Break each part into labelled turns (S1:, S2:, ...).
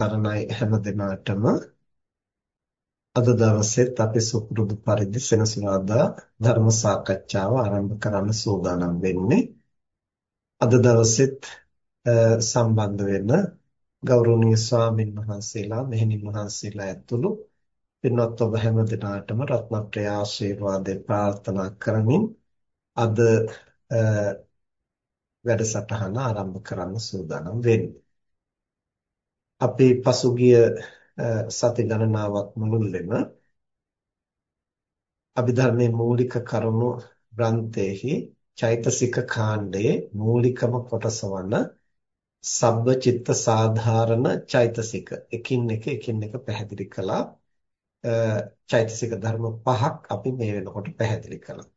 S1: තරණයි හැම දිනාටම. අද දවසෙත් අපි සුපුරුදු පරිදි සෙනසුරාදා ධර්ම සාකච්ඡාව ආරම්භ කරන්න සූදානම් වෙන්නේ. අද දවසෙත් සම්බන්ධ වෙන ගෞරවනීය ස්වාමින් වහන්සේලා මෙහෙණින් වහන්සේලා ඇතුළු පින්වත් ඔබ හැම දිනාටම රත්නත්‍රය ආශිර්වාදේ ප්‍රාර්ථනා කරමින් අද වැඩසටහන ආරම්භ කරන්න සූදානම් වෙන්නේ. අපි පසුගිය සති ගණනාවක් මුළුල්ලේම අභිධර්මයේ මූලික කරුණු ග්‍රන්ථයේහි චෛතසික කාණ්ඩයේ මූලිකම කොටස වන සබ්බචිත්ත සාධාරණ චෛතසික එකින් එක එකින් එක පැහැදිලි කළා චෛතසික ධර්ම පහක් අපි මේ වෙනකොට පැහැදිලි කළා.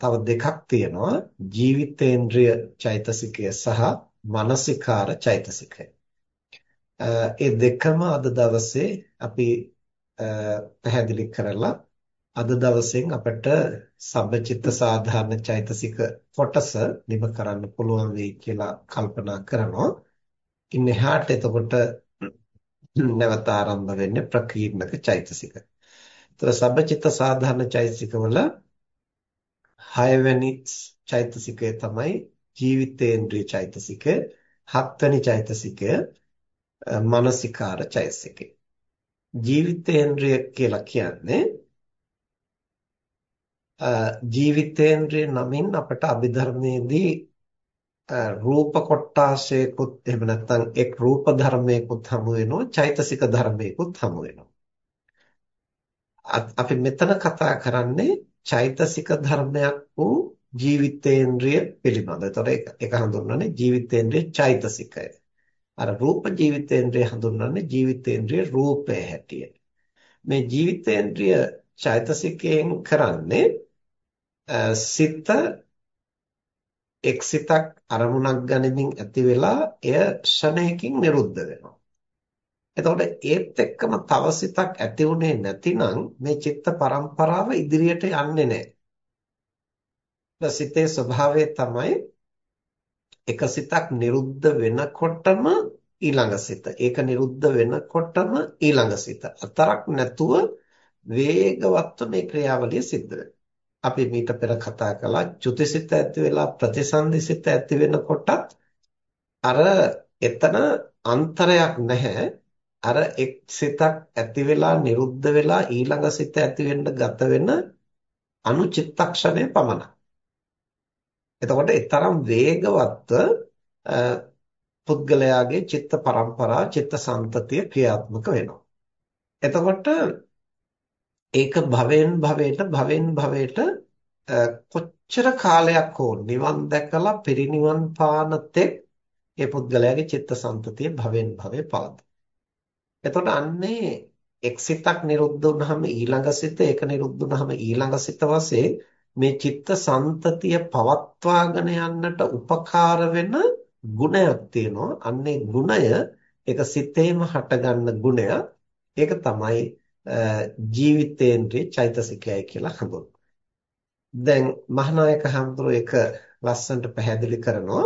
S1: තව දෙකක් තියෙනවා ජීවිතේන්ද්‍රය චෛතසිකය සහ මානසිකාර චෛතසිකය. ඒ දෙකම අද දවසේ අපි පැහැදිලි කරලා අද දවසෙන් අපිට සබ්බචිත්ත සාධාරණ චෛතසික කොටස නිම කරන්න පුළුවන් වෙයි කියලා කල්පනා කරනවා. ඉන් එහාට එතකොට නැවත ආරම්භ වෙන්නේ ප්‍රකීර්ණක චෛතසික. ඒතර සබ්බචිත්ත සාධාරණ චෛතසික වල හයවැනි චෛතසිකය තමයි ජීවිතේන්ද්‍රිය චෛතසිකය. හත්වැනි චෛතසිකය මානසිකාර චෛතසිකය. ජීවිතේන්ද්‍රය කියලා කියන්නේ ජීවිතේන්ද්‍රය නමින් අපට අභිධර්මයේදී රූප කොටාශයකුත් එහෙම නැත්නම් එක් රූප ධර්මයකුත් හමු වෙනවා චෛතසික ධර්මයකුත් හමු වෙනවා. අපි මෙතන කතා කරන්නේ චෛතසික ධර්මයක් වූ ජීවිතේන්ද්‍රය පිළිබඳව. ඒතකොට ඒක හඳුන්වන්නේ ජීවිතේන්ද්‍රය චෛතසිකය. අර රූප ජීවිතේන්ද්‍රය හඳුන්වන්නේ ජීවිතේන්ද්‍රයේ රූපය හැටියට. මේ ජීවිතේන්ද්‍රය චෛතසිකයෙන් කරන්නේ සිත එක් සිතක් අරමුණක් ගනිමින් ඇති වෙලා එය ෂණයකින් නිරුද්ධ වෙනවා. එතකොට ඒත් එක්කම තව සිතක් ඇති උනේ නැතිනම් මේ චිත්ත පරම්පරාව ඉදිරියට යන්නේ නැහැ. සිතේ ස්වභාවය තමයි එක සිතක් නිරුද්ධ වෙනකොටම ඊළඟ සිත. ඒක නිරුද්ධ වෙනකොටම ඊළඟ සිත. අතරක් නැතුව වේගවත්ව මේ ක්‍රියාවලිය සිද්ධ අපි මීට පෙර කතා කළා චුතිසිත ඇති වෙලා ප්‍රතිසන්දිසිත ඇති වෙනකොට අර එතන අන්තරයක් නැහැ. අර එක් සිතක් ඇති වෙලා නිරුද්ධ වෙලා ඊළඟ සිත ඇති වෙන්න ගත වෙන අනුචිත්තක්ෂණය පමණයි. එතකොට ඒ තරම් වේගවත්ව පුද්ගලයාගේ චිත්ත පරම්පරා චිත්ත සංතතිය ක්‍රියාත්මක වෙනවා. එතකොට ඒක භවෙන් භවයට භවෙන් භවයට කොච්චර කාලයක් හෝ නිවන් දැකලා පිරිනිවන් පාන තෙක් ඒ පුද්ගලයාගේ චිත්ත සංතතිය භවෙන් භවේ පවතී. එතකොට අන්නේ එක්සිතක් නිරුද්ධ වුනහම ඊළඟ සිත ඒක නිරුද්ධ වුනහම ඊළඟ සිත වශයෙන් මේ චිත්ත සංතතිය පවත්වාගෙන යන්නට උපකාර වෙන ගුණයක් තියෙනවා. අන්නේ ගුණය ඒක සිතේම හටගන්න ගුණය. ඒක තමයි ජීවිතේන්ද්‍රේ චෛතසිකයයි කියලා හඳුන්වන්නේ. දැන් මහානායක හඳුරෝ ඒක ලස්සනට පැහැදිලි කරනවා.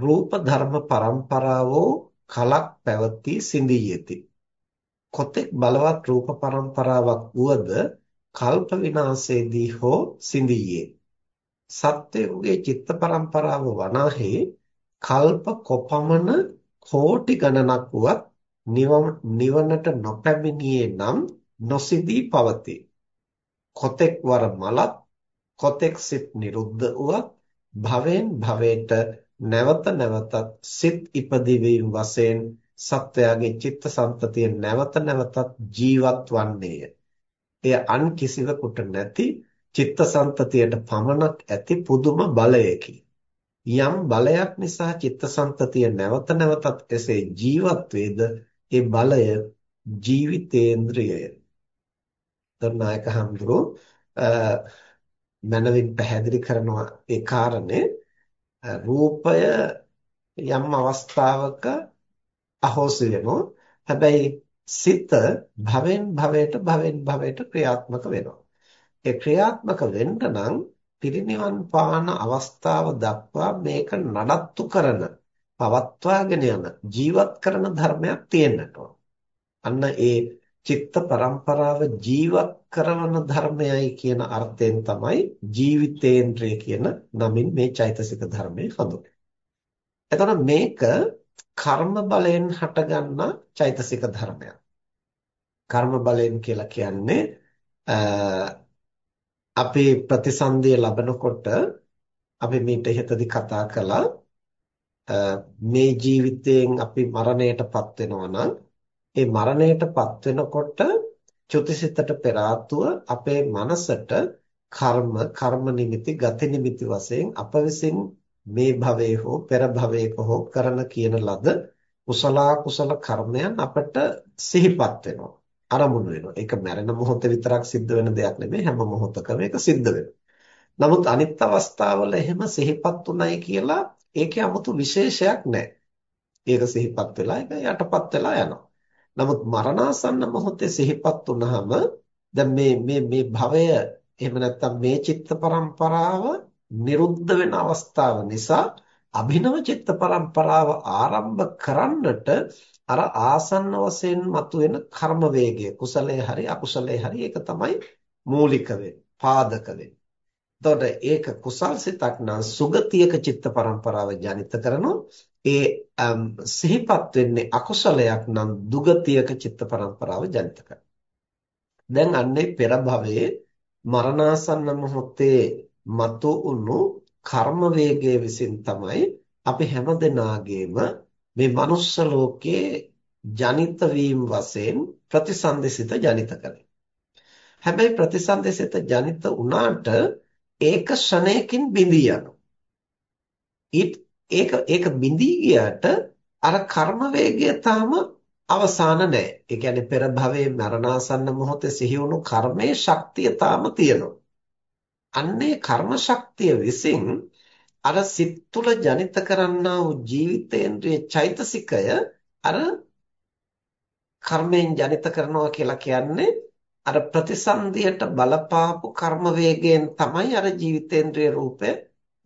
S1: රූප ධර්ම පරම්පරාවෝ කලක් පැවති සිඳියෙති. කොතෙක් බලවත් රූප පරම්පරාවක් වුවද කල්ප විනාශයේදී හෝ සිඳියේ. සත්‍යයේ චිත්ත පරම්පරාව වනාහි කල්ප කොපමණ කෝටි ගණනක් වුවත් නිවනට නොපැමිණියේ නම් නොසිදී පවතී. කොතෙක් වර මලත් කොතෙක් සිත් නිරුද්ධ වුවත් භවෙන් භවයට නැවත නැවතත් සිත් ඉපදිවීම වශයෙන් සත්වයාගේ චිත්ත සම්පතිය නැවත නැවතත් ජීවත් වන්නේය. එය අන් කිසිවෙකුට නැති චිත්තසංතතියට පමණක් ඇති පුදුම බලයකි. යම් බලයක් නිසා චිත්තසංතතිය නැවත නැවතත් එසේ ජීවත් වේද ඒ බලය ජීවිතේන්ද්‍රයය. දර්නායක හඳුරෝ මනවින් පැහැදිලි කරනවා ඒ කාරණේ රූපය යම් අවස්ථාවක අහෝසි වෙනවා. හැබැයි සිත භවෙන් භවයට භවෙන් භවයට ක්‍රියාත්මක වෙනවා. ඒ ක්‍රියාත්මක වෙන්න නම් පිරිනිවන් පාන අවස්ථාව දක්වා මේක නඩත්තු කරන පවත්වාගෙන යන ජීවත් කරන ධර්මයක් තියෙන්නට අන්න ඒ චිත්ත පරම්පරාව ජීවත් කරන ධර්මයයි කියන අර්ථයෙන් තමයි ජීවිතේන්ද්‍රය කියන නමින් මේ චෛතසික ධර්මය හඳුන්වන්නේ. එතකොට මේක කර්ම බලයෙන් හටගන්න චෛතසික ධර්මයක්. කර්ම බලයෙන් කියලා කියන්නේ අපේ ප්‍රතිසන්දිය ලබනකොට අපි මීට ඉහතදී කතා කළා මේ ජීවිතයෙන් අපි මරණයටපත් වෙනවා නම් ඒ මරණයටපත් වෙනකොට චුතිසිතට පෙර අපේ මනසට කර්ම කර්ම නිමිති ගති නිමිති වශයෙන් අප විසින් මේ භවයේ හෝ පෙර භවයක හෝ කරන කියන ලද කුසල කුසල කර්මයන් අපට සිහිපත් වෙනවා අරමුණු වෙනවා. ඒක මැරෙන මොහොතේ විතරක් සිද්ධ වෙන දෙයක් නෙමෙයි හැම මොහොතකම ඒක සිද්ධ වෙනවා. නමුත් අනිත් අවස්ථාවල එහෙම සිහිපත් උනායි කියලා ඒකේ 아무තු විශේෂයක් නැහැ. ඒක සිහිපත් වෙලා ඒක යටපත් වෙලා යනවා. නමුත් මරණාසන්න මොහොතේ සිහිපත් වුනහම දැන් මේ මේ මේ භවය එහෙම නැත්නම් මේ චිත්ත පරම්පරාව නිරුද්ධ වෙන අවස්ථාව නිසා අභිනව චිත්ත පරම්පරාව ආරම්භ කරන්නට අර ආසන්න වශයෙන් මතුවෙන කර්ම වේගය කුසලයේ හරි අකුසලයේ හරි ඒක තමයි මූලික වෙන්නේ පාදක වෙන්නේ. එතකොට ඒක කුසල් සිතක් නම් සුගතියක චිත්ත පරම්පරාව ජනිත කරනවා. ඒ සිහිපත් වෙන්නේ අකුසලයක් නම් දුගතියක චිත්ත පරම්පරාව ජනිත කරනවා. දැන් අන්නේ පෙර භවයේ මරණාසන්න මොහොතේ මතු වුණු කර්ම වේගයේ විසින් තමයි අපි හැමදෙනාගේම මේ මනුස්ස ලෝකයේ ජනිත වීම වශයෙන් ප්‍රතිසන්දසිත ජනිත කරේ. හැබැයි ප්‍රතිසන්දසිත ජනිත වුණාට ඒක ෂණයකින් බිඳී යනවා. ඒක ඒක බිඳී ගියාට අර කර්ම වේගය තාම අවසාන නැහැ. ඒ කියන්නේ පෙර භවයේ මරණාසන්න මොහොතේ සිහි වුණු කර්මයේ ශක්තිය තාම තියෙනවා. අන්නේ කර්ම ශක්තිය විසින් අර සිත් තුළ ජනිත කරන්නා වූ ජීවිතේන්ද්‍රයේ චෛතසිකය අර කර්මයෙන් ජනිත කරනවා කියලා කියන්නේ අර ප්‍රතිසන්දියට බලපාපු කර්ම වේගයෙන් තමයි අර ජීවිතේන්ද්‍රයේ රූපය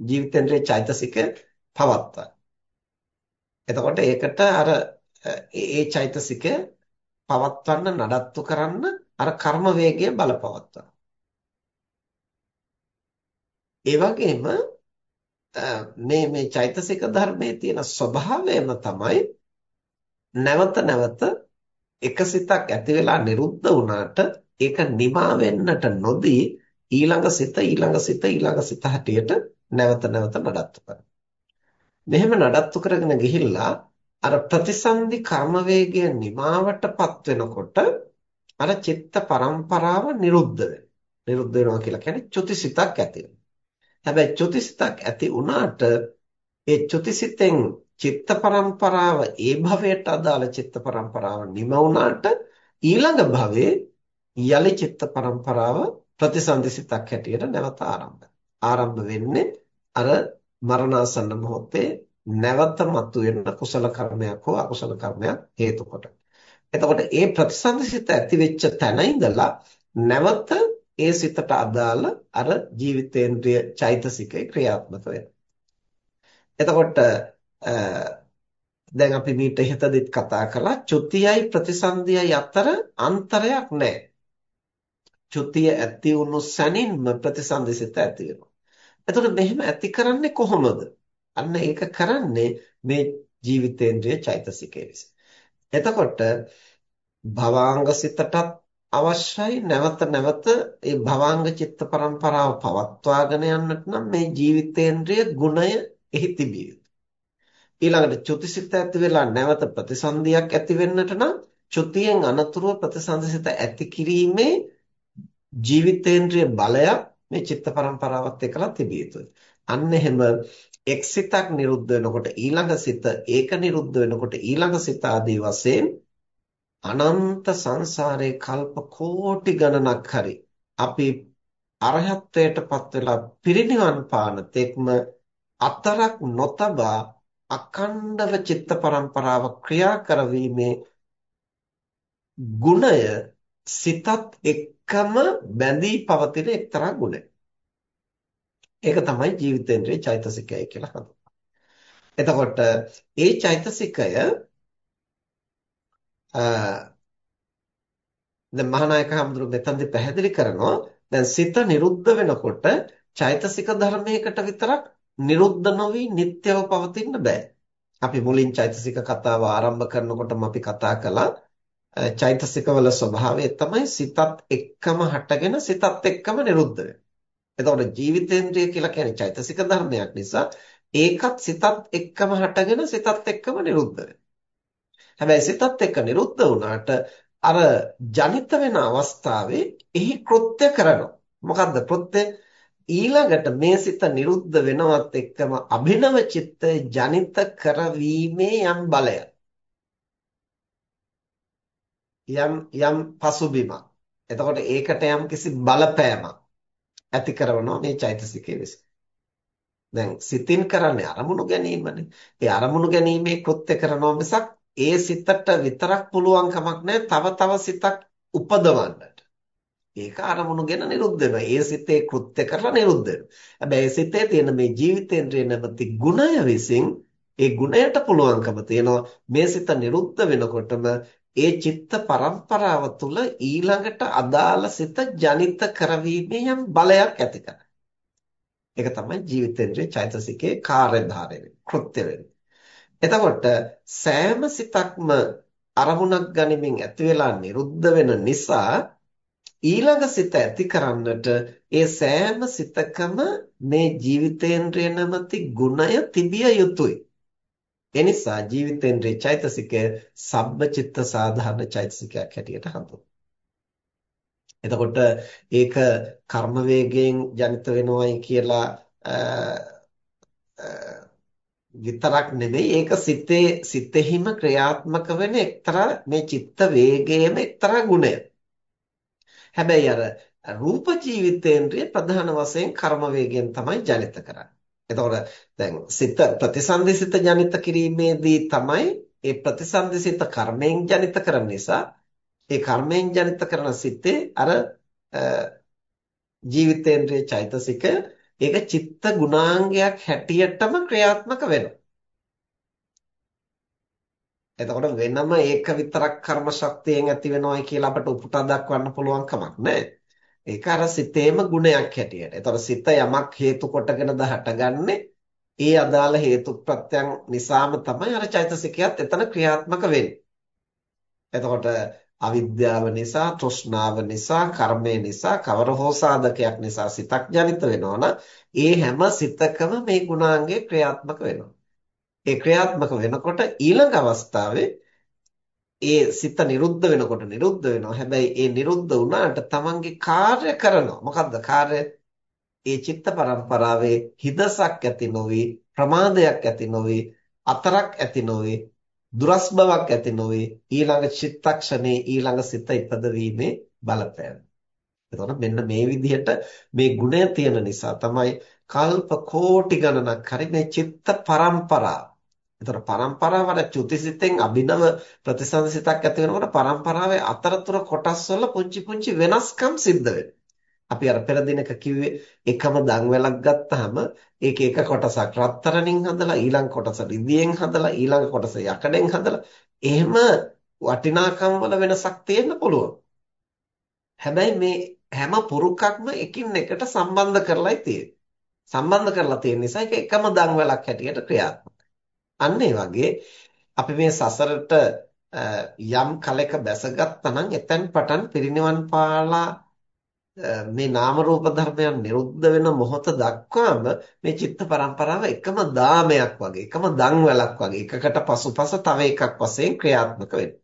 S1: ජීවිතේන්ද්‍රයේ චෛතසිකය පවත්වන්නේ. එතකොට ඒකට අර ඒ චෛතසිකය පවත්වන්න නඩත්තු කරන්න අර කර්ම වේගය බලපවත්වනවා. ඒ වගේම මේ මේ චෛතසික ධර්මයේ තියෙන ස්වභාවයම තමයි නැවත නැවත එක සිතක් ඇති වෙලා නිරුද්ධ වුණාට ඒක නිමා වෙන්නට නොදී ඊළඟ සිත ඊළඟ සිත ඊළඟ සිත හැටියට නැවත නැවත නඩත්තු කරනවා. මෙහෙම නඩත්තු කරගෙන ගිහිල්ලා අර ප්‍රතිසන්දි කර්ම වේගය නිමාවටපත් වෙනකොට අර චිත්ත පරම්පරාව නිරුද්ධ වෙනවා. නිරුද්ධ වෙනවා කියලා කියන්නේ චුතිසිතක් ඇති වෙනවා. හැබැයි චුතිසිතක් ඇති වුණාට ඒ චුතිසිතෙන් චිත්ත පරම්පරාව ඒ භවයට අදාළ චිත්ත පරම්පරාව නිම වුණාට ඊළඟ භවයේ යලි චිත්ත පරම්පරාව ප්‍රතිසන්දිසිතක් හැටියට නැවත ආරම්භ ආරම්භ වෙන්නේ අර මරණාසන්න මොහොතේ නැවත මතුවෙන කුසල කර්මයක් හෝ අකුසල කර්මයක් හේතු කොට. එතකොට ඒ ප්‍රතිසන්දිසිත ඇති වෙච්ච තැන ඉඳලා නැවත ඒ සිතට අදාළ අර ජීවිතේන්ද්‍රිය චෛතසිකේ ක්‍රියාත්මක වෙනවා. එතකොට දැන් අපි මීට ඉහතදිත් කතා කළා චුතියයි ප්‍රතිසන්දියයි අතර අන්තරයක් නැහැ. චුතිය ඇති වුණු සැනින්ම ප්‍රතිසන්දිසිත ඇති වෙනවා. එතකොට මෙහෙම ඇති කරන්නේ කොහොමද? අන්න ඒක කරන්නේ මේ ජීවිතේන්ද්‍රිය චෛතසිකය විසින්. එතකොට භවාංග සිතටත් අවශ්‍යයි නැවත නැවත ඒ භවාංග චිත්ත පරම්පරාව පවත්වාගෙන යන්නට නම් මේ ජීවිතේන්ද්‍රයේ ගුණය එහි තිබිය යුතුයි. ඊළඟට චුතිසිත ඇති වෙලා නැවත ප්‍රතිසන්දියක් ඇති වෙන්නට නම් චුතියෙන් අනතුරුව ප්‍රතිසන්දිසිත ඇති කිරීමේ ජීවිතේන්ද්‍රයේ බලයක් මේ චිත්ත පරම්පරාවත් එක්කලා තිබිය යුතුයි. අන්න එහෙම එක් සිතක් නිරුද්ධ වෙනකොට ඊළඟ සිත ඒක නිරුද්ධ වෙනකොට ඊළඟ සිත ආදී වශයෙන් අනන්ත සංසාරේ කල්ප කෝටි ගණනක් හරි අපි අරහත්ත්වයටපත් වෙලා පිරිනිවන් පාන තෙක්ම අතරක් නොතබා අඛණ්ඩව චිත්ත පරම්පරාව ක්‍රියා කරවීමේ ගුණය සිතත් එක්කම බැඳී පවතින එක්තරා ගුණයක්. ඒක තමයි ජීවිතේන්ද්‍රයේ චෛතසිකය කියලා හඳුන්වන්නේ. එතකොට ඒ චෛතසිකය දැන් මහානායක හඳුරු මෙතනදී පැහැදිලි කරනවා දැන් සිත නිරුද්ධ වෙනකොට චෛතසික ධර්මයකට විතරක් නිරුද්ධ නොවි නිට්ටයව පවතින්න බෑ. අපි මුලින් චෛතසික කතාව ආරම්භ කරනකොටම අපි කතා කළා චෛතසිකවල ස්වභාවය තමයි සිතත් එක්කම හටගෙන සිතත් එක්කම නිරුද්ධ වෙනවා. එතකොට ජීවිතේන්ද්‍රය කියලා කියන්නේ චෛතසික ධර්මයක් නිසා ඒකත් සිතත් එක්කම හටගෙන සිතත් එක්කම නිරුද්ධ වෙනවා. හැබැයි සිතත් එක්ක නිරුද්ධ වුණාට අර ජනිත වෙන අවස්ථාවේ එහි කෘත්‍ය කරනවා. මොකද්ද කෘත්‍ය? ඊළඟට මේ සිත නිරුද්ධ වෙනවත් එක්කම අභිනව චිත්ත ජනිත කරවීමේ යම් බලයක්. යම් යම් පසුබිමක්. එතකොට ඒකට යම් කිසි බලපෑමක් ඇති කරනවා මේ චෛතසිකයේ විසින්. දැන් සිතින් කරන්නේ අරමුණු ගැනීමනේ. ඒ අරමුණු ගැනීමේ කෘත්‍ය කරනවා මිසක් ඒ සිතට විතරක් පුළුවන් කමක් නැහැ තව තව සිතක් උපදවන්නට. ඒක අරමුණුගෙන නිරුද්ධ වෙනවා. ඒ සිතේ කෘත්‍ය කරලා නිරුද්ධ වෙනවා. හැබැයි ඒ සිතේ තියෙන මේ ජීවිතේන්ද්‍රය නැමැති ගුණය විසින් ඒ ගුණයට පුළුවන්කම තියෙනවා මේ සිත නිරුද්ධ වෙනකොටම ඒ චිත්ත පරම්පරාව තුළ ඊළඟට අදාළ සිත ජනිත කරවීමේ යම් බලයක් ඇති කරනවා. ඒක තමයි ජීවිතේන්ද්‍රයේ චෛතසිකයේ කාර්යභාරය වෙන්නේ. කෘත්‍ය වෙන්නේ. එතකොට සෑම සිතක්ම අරමුණක් ගනිමින් ඇති වෙලා නිරුද්ධ වෙන නිසා ඊළඟ සිත ඇති කරන්නට ඒ සෑම සිතකම මේ ජීවිතේන්ද්‍රය නැමැති ගුණය තිබිය යුතුයි. එනිසා ජීවිතේන්ද්‍රයේ චෛතසිකය සබ්බචිත්ත සාධාරණ චෛතසිකයක් හැටියට හඳුන්වනවා. එතකොට ඒක කර්ම වේගයෙන් ජනිත වෙනවයි කියලා විතරක් නෙමෙයි ඒක සිතේ සිතෙහිම ක්‍රියාත්මක වෙන එක්තරා මේ චිත්ත වේගයේම එක්තරා ගුණයක්. හැබැයි අර රූප ජීවිතේන්ද්‍රය ප්‍රධාන වශයෙන් කර්ම වේගයෙන් තමයි ජනිත කරන්නේ. එතකොට දැන් සිත ප්‍රතිසන්දිසිත ජනිත කිරීමේදී තමයි ඒ ප්‍රතිසන්දිසිත කර්මයෙන් ජනිත කරන නිසා ඒ කර්මයෙන් ජනිත කරන සිතේ අර ජීවිතේන්ද්‍රයේ චෛතසික ඒක චිත්ත ගුණාංගයක් හැටියටම ක්‍රියාත්මක වෙනවා. එතකොට වෙනම ඒක විතරක් කර්ම ශක්තියෙන් ඇති වෙනවයි කියලා අපට උපුටා දක්වන්න පුළුවන් කමක් නැහැ. ඒක අර සිතේම ගුණයක් හැටියට. එතකොට සිත යමක් හේතු කොටගෙනද හටගන්නේ. ඒ අදාළ හේතු ප්‍රත්‍යයන් නිසාම තමයි අර චෛතසිකයත් එතන ක්‍රියාත්මක වෙන්නේ. එතකොට අවිද්‍යාව නිසා, තෘෂ්ණාව නිසා, කර්මය නිසා, කවර හෝ සාධකයක් නිසා සිතක් ජනිත වෙනවනම් ඒ හැම සිතකම මේ ගුණාංගය ක්‍රියාත්මක වෙනවා. ඒ ක්‍රියාත්මක වෙනකොට ඊළඟ අවස්ථාවේ ඒ සිත නිරුද්ධ වෙනකොට නිරුද්ධ වෙනවා. හැබැයි ඒ නිරුද්ධ වුණාට තමන්ගේ කාර්ය කරනවා. මොකද්ද කාර්ය? ඒ චිත්ත පරම්පරාවේ හිදසක් ඇති නොවි, ප්‍රමාදයක් ඇති නොවි, අතරක් ඇති නොවි, දුරස් බවක් ඇති නොවි ඊළඟ චිත්තක්ෂණේ ඊළඟ සිත ඉපදවීමේ බලපෑම. එතකොට මෙන්න මේ විදිහට මේ ගුණය තියෙන නිසා තමයි කල්ප කෝටි ගණනක් හරි මේ චිත්ත පරම්පරාව එතකොට පරම්පරාවල චුතිසිතෙන් අභිනව ප්‍රතිසංසිතක් ඇති වෙනකොට පරම්පරාවේ අතරතුර කොටස් වල පුංචි පුංචි වෙනස්කම් සිද්ධ වෙනවා. අපි අර පෙර දිනක කිව්වේ එකම දන්වැලක් ගත්තාම ඒක එක කොටසක් රත්තරන්ින් හදලා ඊළඟ කොටස රිදියෙන් හදලා ඊළඟ කොටස යකඩෙන් හදලා එහෙම වටිනාකම් වල වෙනසක් තියෙන්න පුළුවන්. හැබැයි මේ හැම පුරුකක්ම එකින් එකට සම්බන්ධ කරලායි තියෙන්නේ. සම්බන්ධ කරලා තියෙන නිසා ඒක එකම දන්වැලක් හැටියට ක්‍රියාත්මක. අන්න ඒ වගේ අපි මේ සසරට යම් කලක බැසගත්තා නම් එතෙන් පටන් පිරිනිවන් පාලා මේ නාම රූප ධර්මයන් නිරුද්ධ වෙන මොහොත දක්වාම මේ චිත්ත පරම්පරාව එකම දාමයක් වගේ එකම දන්වැලක් වගේ එකකට පසුපස තව එකක් වශයෙන් ක්‍රියාත්මක වෙනවා.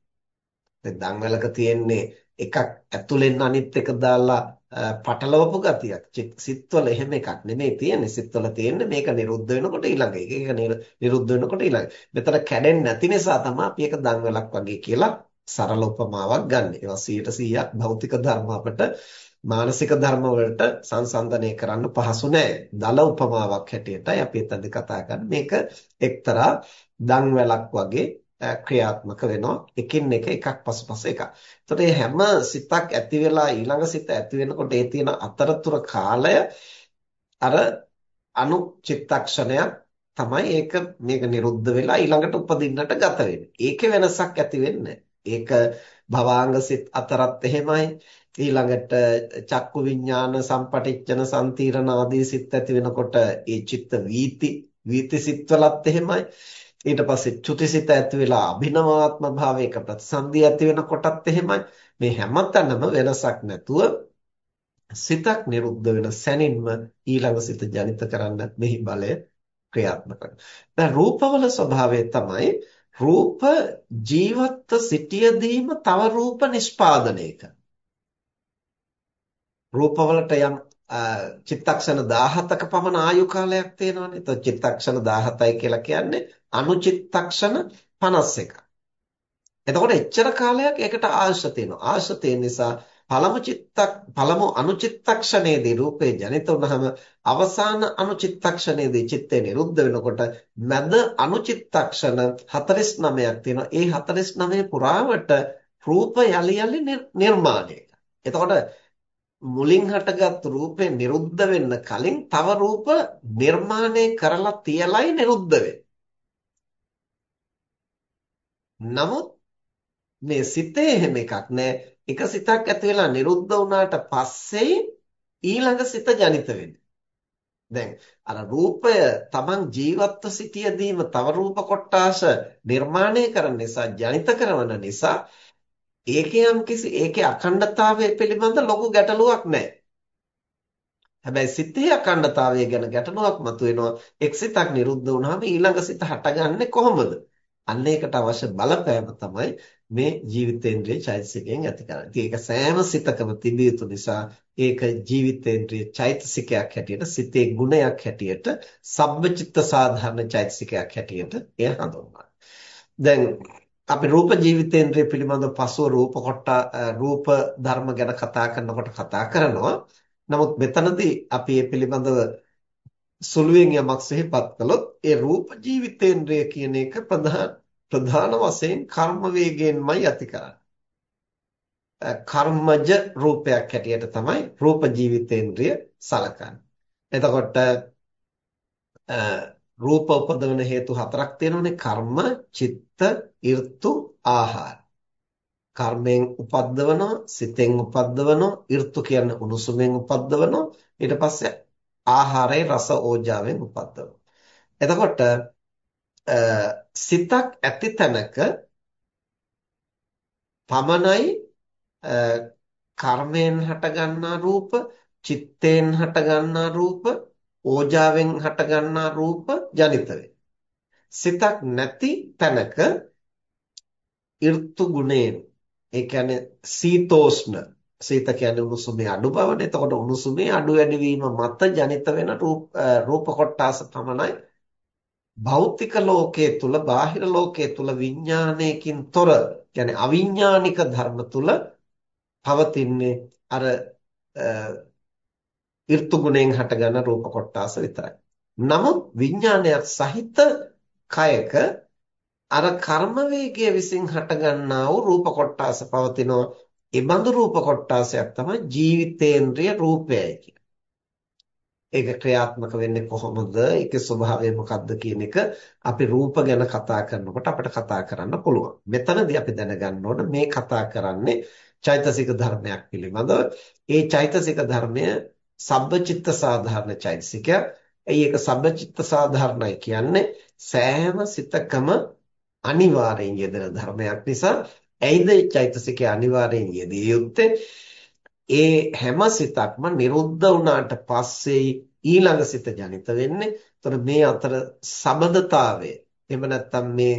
S1: දැන් දන්වැලක තියෙන්නේ එකක් ඇතුලෙන් අනිත් එක දාලා පටලවපු ගතියක්. සිත්වල එහෙම එකක් නෙමෙයි තියෙන්නේ. සිත්වල තියෙන්නේ මේක නිරුද්ධ වෙනකොට ඊළඟ එක. ඒක නිරුද්ධ වෙනකොට ඊළඟ. මෙතන කැඩෙන්නේ නැති නිසා තමයි අපි ඒක දන්වැලක් වගේ කියලා සරල උපමාවක් ගන්න. ඒවා 100%ක් භෞතික ධර්ම අපට මානසික ධර්ම වලට සංසන්දනය කරන්න පහසු නෑ. දල උපමාවක් හැටියටයි අපි එතනදි කතා කරන්නේ. මේක එක්තරා දන්වැලක් වගේ ක්‍රියාත්මක වෙනවා. එකින් එක එකක් පසුපස එකක්. එතකොට මේ හැම සිතක් ඇති වෙලා ඊළඟ සිත ඇති වෙනකොට ඒ තියෙන අතරතුර කාලය අර අනු චිත්තක්ෂණයක් තමයි ඒක මේක නිරුද්ධ වෙලා ඊළඟට උපදින්නට ගත වෙන්නේ. ඒකේ වෙනසක් ඇති වෙන්නේ ඒක භවාංග සිත් අතරත් එහෙමයි. ඊළඟට චක්කු විඥාන සම්පටිච්ඡන සම්තිරණ ආදී සිත් ඇති වෙනකොට ඒ චිත්ත වීති වීති සිත්වලත් එහෙමයි. ඊට පස්සේ චුතිසිත ඇති වෙලා අභිනවාත්ම භාවයක ප්‍රතිසන්දිය ඇති වෙනකොටත් එහෙමයි. මේ හැමතැනම වෙනසක් නැතුව සිතක් නිරුද්ධ වෙන සැනින්ම ඊළඟ සිත ජනිත කරන්න මෙහි බලය ක්‍රියාත්මක කරනවා. දැන් රූපවල ස්වභාවය තමයි රූප ජීවත්ව සිටියදීම තව රූප නිෂ්පාදනය කරන. රූපවලට යම් චිත්තක්ෂණ 17ක පමණ ආයු කාලයක් තියෙනවානේ. එතකොට චිත්තක්ෂණ 17යි කියලා කියන්නේ අනුචිත්තක්ෂණ 51. එතකොට එච්චර කාලයක් ඒකට ආශ තියෙනවා. ආශ තියෙන නිසා පළමු චිත්තක් පළමු අනුචිත්තක්ෂණයේදී රූපේ ජනිත වුනහම අවසාන අනුචිත්තක්ෂණයේදී චිත්තේ නිරුද්ධ වෙනකොට මැද අනුචිත්තක්ෂණ 49ක් තියෙනවා. ඒ 49 පුරාවට රූප යලි යලි නිර්මාණය එතකොට මුලින් හටගත් රූපේ නිරුද්ධ වෙන්න කලින් තව රූප නිර්මාණය කරලා තියලයි නිරුද්ධ නමුත් මේ සිතේ එහෙම එකක් නෑ. එක සිතක් ඇති වෙලා නිරුද්ධ වුණාට පස්සේ ඊළඟ සිත ජනිත වෙන්නේ. දැන් අර රූපය Taman ජීවත්ව සිටියදීම තව රූප කොටාස නිර්මාණය කරන නිසා ජනිත කරන නිසා ඒකේ යම්කිසි ඒකේ අඛණ්ඩතාවය පිළිබඳ ලොකු ගැටලුවක් නැහැ. හැබැයි සිතේ අඛණ්ඩතාවය ගැන ගැටලුවක් මතුවෙනවා. එක් සිතක් නිරුද්ධ වුණාම ඊළඟ සිත හටගන්නේ කොහොමද? අන්න ඒකට අවශ්‍ය බලපෑම තමයි මේ ජීවිතේන්ද්‍රිය චෛතසිකයෙන් ඇති කරන්නේ. ඉතින් ඒක සෑම සිතකම තිබිය යුතු නිසා ඒක ජීවිතේන්ද්‍රිය චෛතසිකයක් හැටියට සිතේ ගුණයක් හැටියට සබ්බචිත්ත සාධාරණ චෛතසිකයක් හැටියට එය හඳුන්වනවා. දැන් අපි රූප ජීවිතේන්ද්‍රය පිළිබඳව පසුව රූප කොට රූප ධර්ම ගැන කතා කරනකොට කතා කරනවා. නමුත් මෙතනදී අපි මේ පිළිබඳව සුළුවෙන් යමක් සිහිපත් කළොත් ඒ රූප ජීවිතේන්ද්‍රය කියන එක ප්‍රධාන ප්‍රධාන වශයෙන් කර්ම වේගයෙන්මයි ඇති කරන්නේ. කර්මජ රූපයක් හැටියට තමයි රූප ජීවිතේන්ද්‍රය සලකන්නේ. එතකොට රූප උපදවන හේතු හතරක් තියෙනවානේ කර්ම, චිත්ත, ඍතු, ආහාර. කර්මයෙන් උපද්දවනවා, සිතෙන් උපද්දවනවා, ඍතු කියන්නේ උණුසුමෙන් උපද්දවනවා. ඊට පස්සේ ආහාරයේ රස ඕජාවෙන් උපද්දවනවා. එතකොට සිතක් ඇති තැනක පමණයි කර්මයෙන් හටගන්නා රූප, චිත්තයෙන් හටගන්නා රූප, ඕජාවෙන් හටගන්නා රූප ජනිත සිතක් නැති තැනක ඍතු ගුණයෙන් ඒ කියන්නේ සීතෝෂ්ණ සීත කියන්නේ උණුසුමේ අඩු බවනේ. එතකොට උණුසුමේ අඩු වැඩි වීම මත ජනිත වෙන රූප රූප කොටාස පමණයි භෞතික ලෝකයේ තුල බාහිර ලෝකයේ තුල විඥානයකින් තොර කියන්නේ අවිඥානික ධර්ම තුල පවතින්නේ අර ඍතු ගුණයෙන් හටගන්න රූප කොටාස විතරයි. නමුත් විඥානයක් සහිත කයක අර කර්ම වේගය විසින් හටගන්නා වූ රූප කොටාස පවතිනවා. ඒ බඳු රූප කොටාසයක් තමයි ජීවිතේන්ද්‍රිය රූපයයි කියන්නේ. ඒක ක්‍රියාත්මක වෙන්නේ කොහොමද? ඒකේ ස්වභාවය මොකක්ද කියන එක අපි රූප ගැන කතා කරනකොට අපිට කතා කරන්න පුළුවන්. මෙතනදී අපි දැනගන්න ඕන මේ කතා කරන්නේ චෛතසික ධර්මයක් පිළිබඳව. ඒ චෛතසික ධර්මය සබ්බචිත්ත සාධාරණ චෛතසිකය. එයි ඒක සබ්බචිත්ත සාධාරණයි කියන්නේ සෑම සිතකම අනිවාර්යෙන් යෙදෙන ධර්මයක් නිසා ඇයිද චෛතසිකය අනිවාර්යෙන් යෙදිය යුත්තේ? ඒ හැම සිතක්ම නිරුද්ධ වුණාට පස්සේ ඊළඟ සිත ජනිත වෙන්නේ. එතකොට මේ අතර සබඳතාවය එහෙම නැත්නම් මේ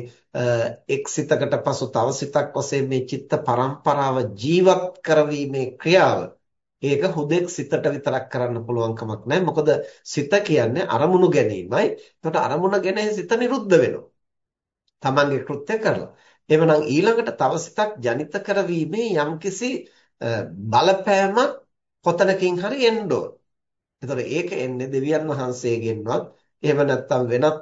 S1: එක් සිතකට පසු තව සිතක් වශයෙන් මේ චිත්ත පරම්පරාව ජීවත් කරවීමේ ක්‍රියාව ඒක හුදෙක් සිතට විතරක් කරන්න පුළුවන් කමක් නැහැ. මොකද සිත කියන්නේ අරමුණු ගැනීමයි. එතකොට අරමුණ ගැන සිත නිරුද්ධ වෙනවා. තමන්ගේ කෘත්‍ය කරලා. එhmenan ඊළඟට තව සිතක් ජනිත කරවීමේ යම්කිසි බලපෑමක් කොතනකින් හරි එන්න ඕන. එතකොට ඒක එන්නේ දෙවියන් වහන්සේගෙන්වත් එහෙම නැත්නම් වෙනත්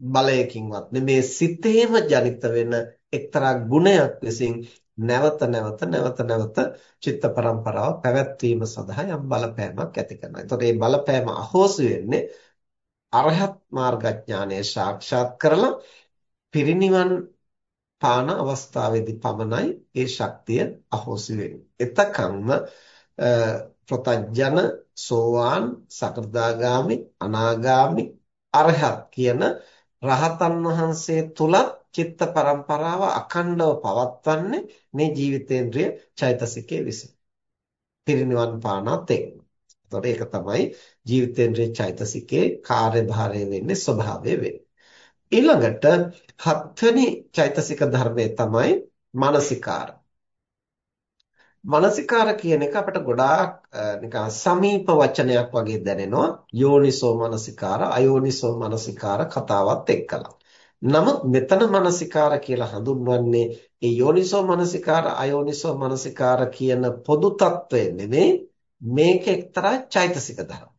S1: බලයකින්වත් නෙමේ සිතේම ජනිත වෙන එක්තරා ගුණයක් විසින් නැවත නැවත නැවත නැවත චිත්ත පරම්පරාව පැවැත්වීම සඳහා යම් බලපෑමක් ඇති කරනවා. එතකොට මේ බලපෑම අහෝසි වෙන්නේ අරහත් මාර්ගඥානය සාක්ෂාත් කරලා පිරිනිවන් පාන අවස්ථාවේදී පමණයි ඒ ශක්තිය අහෝසි වෙන්නේ. එතකන්ම ප්‍රතඥ සෝවාන් සකෘදාගාමි අනාගාමි අරහත් කියන රහතන් වහන්සේ තුලත් චිත්ත පරම්පරාව අඛණ්ඩව පවත්වන්නේ මේ ජීවිතේන්ද්‍රය චෛතසිකයේ විසින්. පිරිනිවන් පානත් එක්ක. එතකොට ඒක තමයි ජීවිතේන්ද්‍රය චෛතසිකයේ කාර්යභාරය වෙන්නේ ස්වභාවය වෙන්නේ. ඊළඟට හත්වෙනි චෛතසික ධර්මය තමයි මානසිකාර. මානසිකාර කියන එක අපිට ගොඩාක් නිකන් සමීප වචනයක් වගේ දැනෙනවා යෝනිසෝ මානසිකාර අයෝනිසෝ මානසිකාර කතාවත් එක්කලා. නමුත් මෙතන මානසිකාර කියලා හඳුන්වන්නේ ඒ යෝනිසෝ මානසිකාර අයෝනිසෝ මානසිකාර කියන පොදු తত্ত্বය නෙමෙයි මේක එක්තරා චෛතසික ධර්මයක්.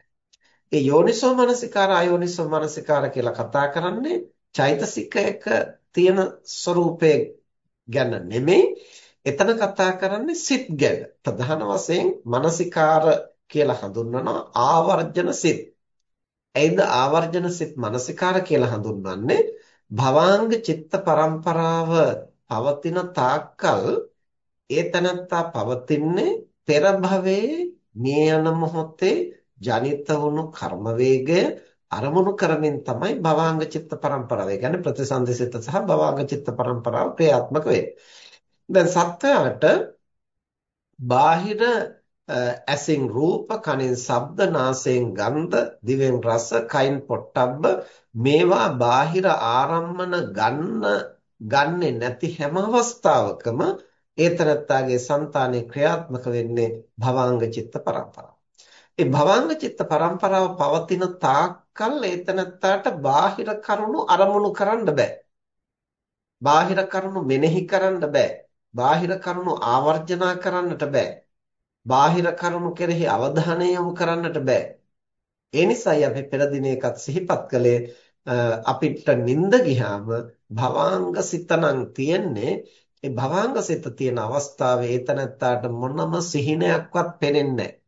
S1: ඒ යෝනිසෝ මානසිකාර අයෝනිසෝ මානසිකාර කියලා කතා කරන්නේ චෛතසිකයක තියෙන ස්වરૂපය ගැන නෙමෙයි එතන කතා කරන්නේ සිත් ගැන. ප්‍රධාන වශයෙන් මානසිකාර කියලා හඳුන්වනවා ආවර්ජන සිත්. එයිද ආවර්ජන සිත් මානසිකාර කියලා හඳුන්වන්නේ භවාංග චිත්ත පරම්පරාව පවතින තාක්කල් ඒ තනත්තා පවතින්නේ පෙර භවයේ මේ යන මොහොතේ ජනිත වුණු කර්ම වේගය අරමුණු කරමින් තමයි භවාංග චිත්ත පරම්පරාව. ඒ කියන්නේ ප්‍රතිසන්දිසිත සහ භවාංග චිත්ත පරම්පරාව ක්‍රියාත්මක වෙන්නේ. දැන් සත්වයාට බාහිර ඇසින් රූප, කනෙන් ශබ්ද, නාසයෙන් ගන්ධ, දිවෙන් රස, කයින් පොට්ටබ්බ මේවා බාහිර ආරම්මන ගන්න ගන්නෙ නැති හැම අවස්ථාවකම ඒතරත්තාගේ సంతානේ ක්‍රියාත්මක වෙන්නේ භවාංග චිත්ත පරම්පරාව. ඒ භවංග චිත්ත පරම්පරාව පවතින තාක්කල් ඒතනත්තාට බාහිර කරුණු අරමුණු කරන්න බෑ. බාහිර කරුණු මෙනෙහි කරන්න බෑ. බාහිර කරුණු ආවර්ජනා කරන්නට බෑ. බාහිර කරුණු කෙරෙහි අවධානය යොමු කරන්නට බෑ. ඒ නිසායි අපි පෙර දිනේකත් සිහිපත් කළේ අපිට නිින්ද ගියාම භවාංග සිතනම් තියෙන්නේ ඒ භවාංග සිත තියෙන අවස්ථාවේ ඒතනත්තාට මොනම සිහිනයක්වත් පෙනෙන්නේ නැහැ.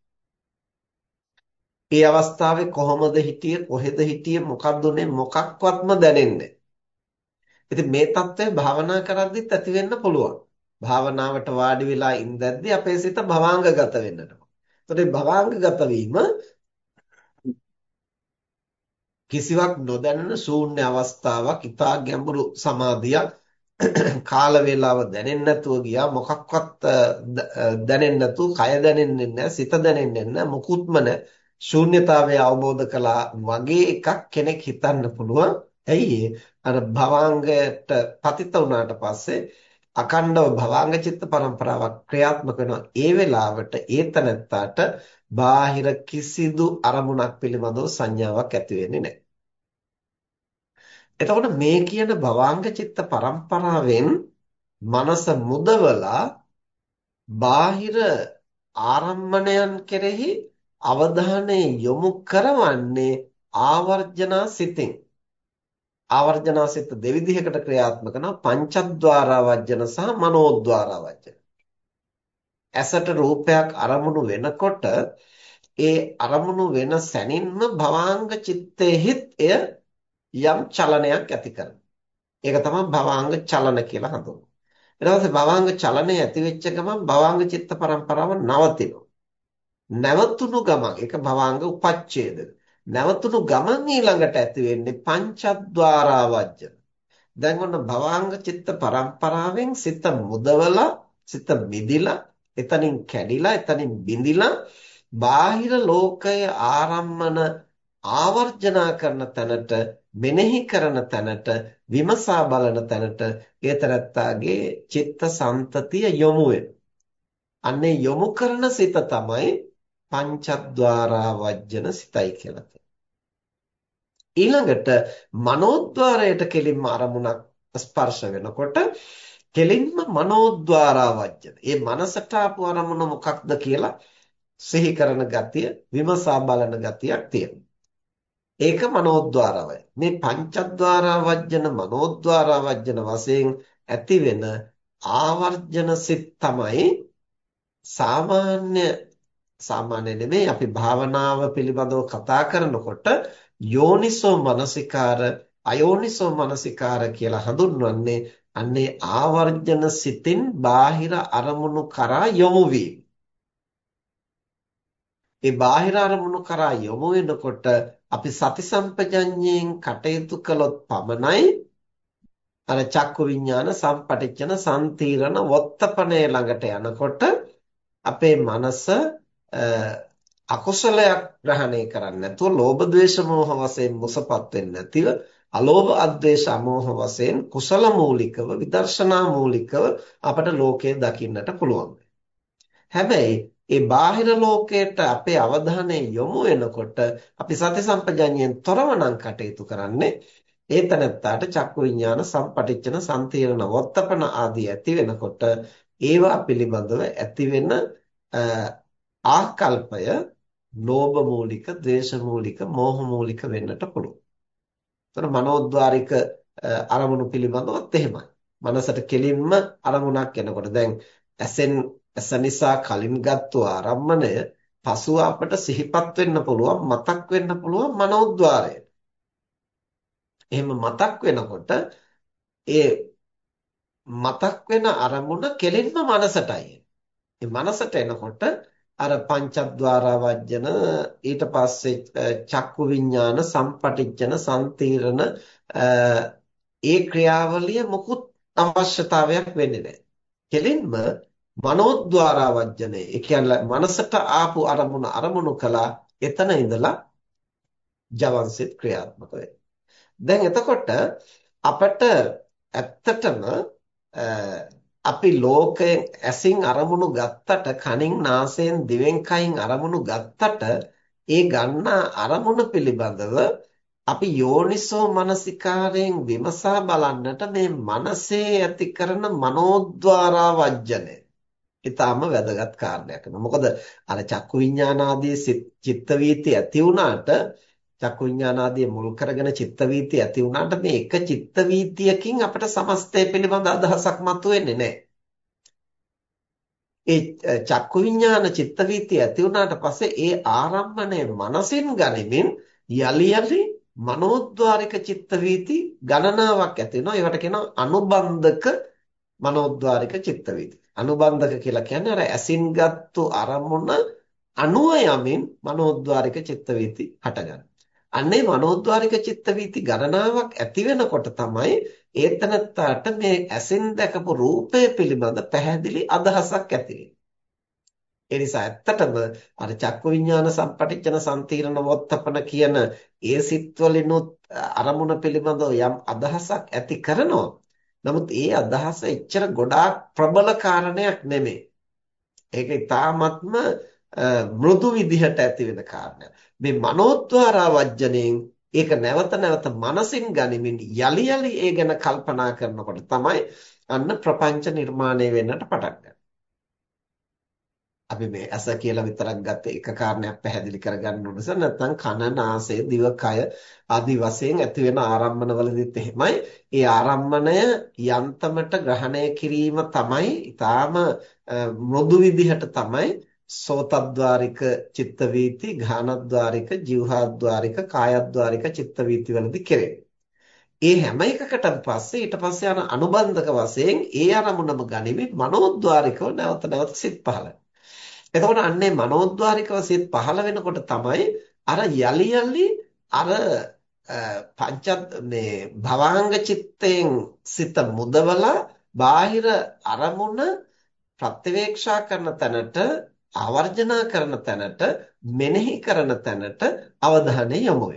S1: ඒ අවස්ථාවේ කොහොමද හිටියේ කොහෙද හිටියේ මොකක්ද උනේ මොකක්වත්ම දැනෙන්නේ ඉතින් මේ தත්ත්වය භාවනා කරද්දිත් ඇති වෙන්න පුළුවන්. භාවනාවට වාඩි වෙලා ඉඳද්දී අපේ සිත භවාංගගත වෙන්නට. එතකොට භවාංගගත වීම කිසිවක් නොදැනෙන ශූන්‍ය අවස්ථාවක්, ඊටා ගැඹුරු සමාධියක් කාල වේලාව දැනෙන්නේ නැතුව ගියා මොකක්වත් දැනෙන්නේ නැතුව කය දැනෙන්නේ නැහැ සිත දැනෙන්නේ නැහැ මුකුත්ම නැහැ ශූන්‍යතාවය අවබෝධ කළා වගේ එකක් කෙනෙක් හිතන්න පුළුවන්. ඇයි අර භවාංගයට පතිත වුණාට පස්සේ අකණ්ඩව භවාංග චිත්ත පරම්පරාවක් ක්‍රියාත්මක වෙනවා. ඒ වෙලාවට ඒතනත්තාට බාහිර කිසිදු අරමුණක් පිළිබඳව සංඥාවක් ඇති වෙන්නේ නැහැ. එතකොට මේ කියන භවාංග චිත්ත පරම්පරාවෙන් මනස මුදවලා බාහිර ආරම්මණයන් කෙරෙහි අවධානය යොමු කරවන්නේ ආවර්ජනා සිතින්. ආවර්ජනා සිත දෙවිධයකට ක්‍රියාත්මක කරන පංචද්වාරා වජ්ජන සහ මනෝද්වාරා වජ්ජන. ඇසට රූපයක් අරමුණු වෙනකොට ඒ අරමුණු වෙන සැනින්ම භවාංග චිත්තෙහිත් එය යම් චලනයක් ඇති කරනවා. ඒක තමයි භවාංග චලන කියලා හඳුන්වන්නේ. ඊට පස්සේ භවාංග චලනය ඇති වෙච්ච ගමන් භවාංග චිත්ත පරම්පරාව නවතිනවා. නැවතුණු ගමන් ඒක භවාංග උපච්ඡේද නැවතුණු ගමන් ඊළඟට ඇති වෙන්නේ පංචද්වාරා වජ්ජන දැන් ඔන්න භවාංග චිත්ත පරම්පරාවෙන් සිත මුදවලා සිත මිදිලා එතනින් කැඩිලා එතනින් බිඳිලා බාහිර ලෝකය ආරම්මන ආවර්ජනා කරන තැනට මෙනෙහි කරන තැනට විමසා බලන තැනට ඒතරත්තාගේ චිත්ත සම්තතිය යොමු අන්නේ යොමු කරන සිත තමයි පංචද්වාරා වජ්ජන සිතයි කියලා ඊළඟට මනෝද්වාරයට කෙලින්ම අරමුණක් ස්පර්ශ වෙනකොට කෙලින්ම මනෝද්වාරා වජ්ජන. ඒ මනසට ආපු අරමුණ මොකක්ද කියලා සිහි කරන ගතිය, විමසා බලන ගතියක් තියෙනවා. ඒක මනෝද්වාරවයි. මේ පංචද්වාරා වජ්ජන මනෝද්වාරා වජ්ජන වශයෙන් ඇති වෙන ආවර්ජන සිත් තමයි සාමාන්‍ය සාමාන්‍ය නෙමෙයි අපි භාවනාව පිළිබඳව කතා කරනකොට යෝනිසෝ මනසිකාර අයෝනිසෝ මනසිකාර කියලා හඳුන්වන්නේ අන්නේ ආවර්ජන සිතින් බාහිර අරමුණු කරා යොමු වීම. ඒ බාහිර අරමුණු කරා යොමු වෙනකොට අපි සති සම්පජඤ්ඤයෙන් කටයුතු කළොත් පමණයි අර චක්කු විඥාන සම්පටිච්ඡන සම්තීරණ වොත්තපනේ ළඟට යනකොට අපේ මනස අකුසලයක් ග්‍රහණය කරන්නේ නැතුව ලෝභ ද්වේෂ මෝහ වශයෙන් මුසපත් වෙන්නේ නැතිව අලෝභ අද්වේෂ අමෝහ වශයෙන් කුසල මූලිකව විදර්ශනා මූලිකව අපට ලෝකය දකින්නට පුළුවන්. හැබැයි ඒ බාහිර ලෝකයට අපේ අවධානය යොමු වෙනකොට අපි සති සම්පජඤ්ඤයෙන් තොරව නම් කටයුතු කරන්නේ ඒ තනත්තාට චක්කු විඥාන සම්පටිච්ඡන සම්තීරණ වොත්තපන ආදී ඇති වෙනකොට ඒවා පිළිබඳව ඇති වෙන ආකල්පය ලෝභ මූලික, ද්වේෂ මූලික, මෝහ මූලික වෙන්නට පුළුවන්. එතන මනෝද්වාරික අරමුණු පිළිබඳවත් එහෙමයි. මනසට කෙලින්ම අරමුණක් එනකොට දැන් ඇසෙන් ඇස නිසා කලින් ගත්තු ආරම්මණය පසුව අපට සිහිපත් වෙන්න පුළුවන් මතක් වෙන්න පුළුවන් මනෝද්වාරය. එහෙම මතක් වෙනකොට ඒ මතක් වෙන අරමුණ කෙලින්ම මනසටයි. ඒ මනසට එනකොට අර පංචද්වාරා වජ්ජන ඊට පස්සේ චක්කු විඥාන සම්පටිච්ඡන සම්තීරණ ඒ ක්‍රියාවලිය මොකුත් අවශ්‍යතාවයක් වෙන්නේ නැහැ. කෙලින්ම මනෝද්වාරා වජ්ජනේ ඒ කියන්නේ මනසට ආපු අරමුණ අරමුණු කළා එතන ඉඳලා ජවන්සිට ක්‍රියාත්මක වෙනවා. දැන් එතකොට අපට ඇත්තටම අපි ලෝකයෙන් ඇසින් අරමුණු ගත්තට කනින් නාසයෙන් දිවෙන් කයින් අරමුණු ගත්තට ඒ ගන්නා අරමුණ පිළිබඳව අපි යෝනිසෝ මනසිකාරයෙන් විමසා බලන්නට මේ මනසේ ඇති කරන මනෝද්වාරා වජ්ජනය ඊටාම වැදගත් කාරණයක්. මොකද අර චක්කු විඥානාදී චිත්ත වීති ඇති වුණාට චක්කු විඥානාදී මුල් කරගෙන චිත්ත වීති ඇති වුණාට මේ එක චිත්ත වීතියකින් අපිට සමස්තය පිළිබඳ අදහසක් මතුවෙන්නේ නැහැ. ඒ චක්කු විඥාන චිත්ත වීතිය ඇති වුණාට පස්සේ ඒ ආරම්භණය මනසින් ගනිමින් යලි යලි මනෝද්වාරික චිත්ත වීති ගණනාවක් ඇති වෙනවා. ඒවට කියනවා අනුබන්ධක මනෝද්වාරික චිත්ත වීති. අනුබන්ධක කියලා කියන්නේ අර ඇසින්ගත්තු අරමුණ අනුව යමින් මනෝද්වාරික චිත්ත වීති හටගන්නේ. අන්නේ මනෝද්වාරික චිත්ත වීති ගණනාවක් ඇති වෙනකොට තමයි ඒතනත්තාට මේ ඇසින් දැකපු රූපය පිළිබඳ පැහැදිලි අදහසක් ඇති ඒ නිසා ඇත්තටම අර චක්කු විඥාන සම්පටිච්ඡන සම්තීරණ වොත්තපන කියන ඒ සිත්වලිනුත් අරමුණ පිළිබඳව යම් අදහසක් ඇති කරනවා. නමුත් ඒ අදහස එච්චර ගොඩාක් ප්‍රබල කාරණයක් නෙමෙයි. ඒක ඊ타ත්ම මෘදු විදිහට ඇති වෙන කාරණයක්. මේ මනෝද්වාරා වජ්ජණයෙන් ඒක නැවත නැවත මනසින් ගනිමින් යලි යලි ඒ ගැන කල්පනා කරනකොට තමයි අන්න ප්‍රපංච නිර්මාණය වෙන්නට පටන් අපි මේ ඇස කියලා විතරක් ගත්ත එක කාරණයක් පැහැදිලි කරගන්න ඕනස නැත්නම් කන නාසය දිව කය ආදි වශයෙන් ඇති වෙන ආරම්මනවලදීත් එහෙමයි. ඒ ආරම්මණය යන්තමට ග්‍රහණය කිරීම තමයි ඊටාම මෘදු විදිහට තමයි සෝතද්්වාරික චිත්ත වීති, ඝානද්්වාරික, જીවහාද්්වාරික, කායද්්වාරික චිත්ත වීති වලදී කෙරෙන්නේ. ඒ හැම එකකටම පස්සේ ඊට පස්සේ යන අනුබන්ධක වශයෙන් ඒ අරමුණම ගනිමින් මනෝද්වාරිකව නැවත නැවත සිත් පහළ එතකොට අන්නේ මනෝද්වාරිකව සිත් පහළ වෙනකොට තමයි අර යලි යලි අර පංච මේ භවාංග චිත්තයෙන් සිත මුදවලා බාහිර අරමුණ ප්‍රත්‍යවේක්ෂා කරන තැනට ආවර්ජනා කරන තැනට මෙනෙහි කරන තැනට අවධානය යොමු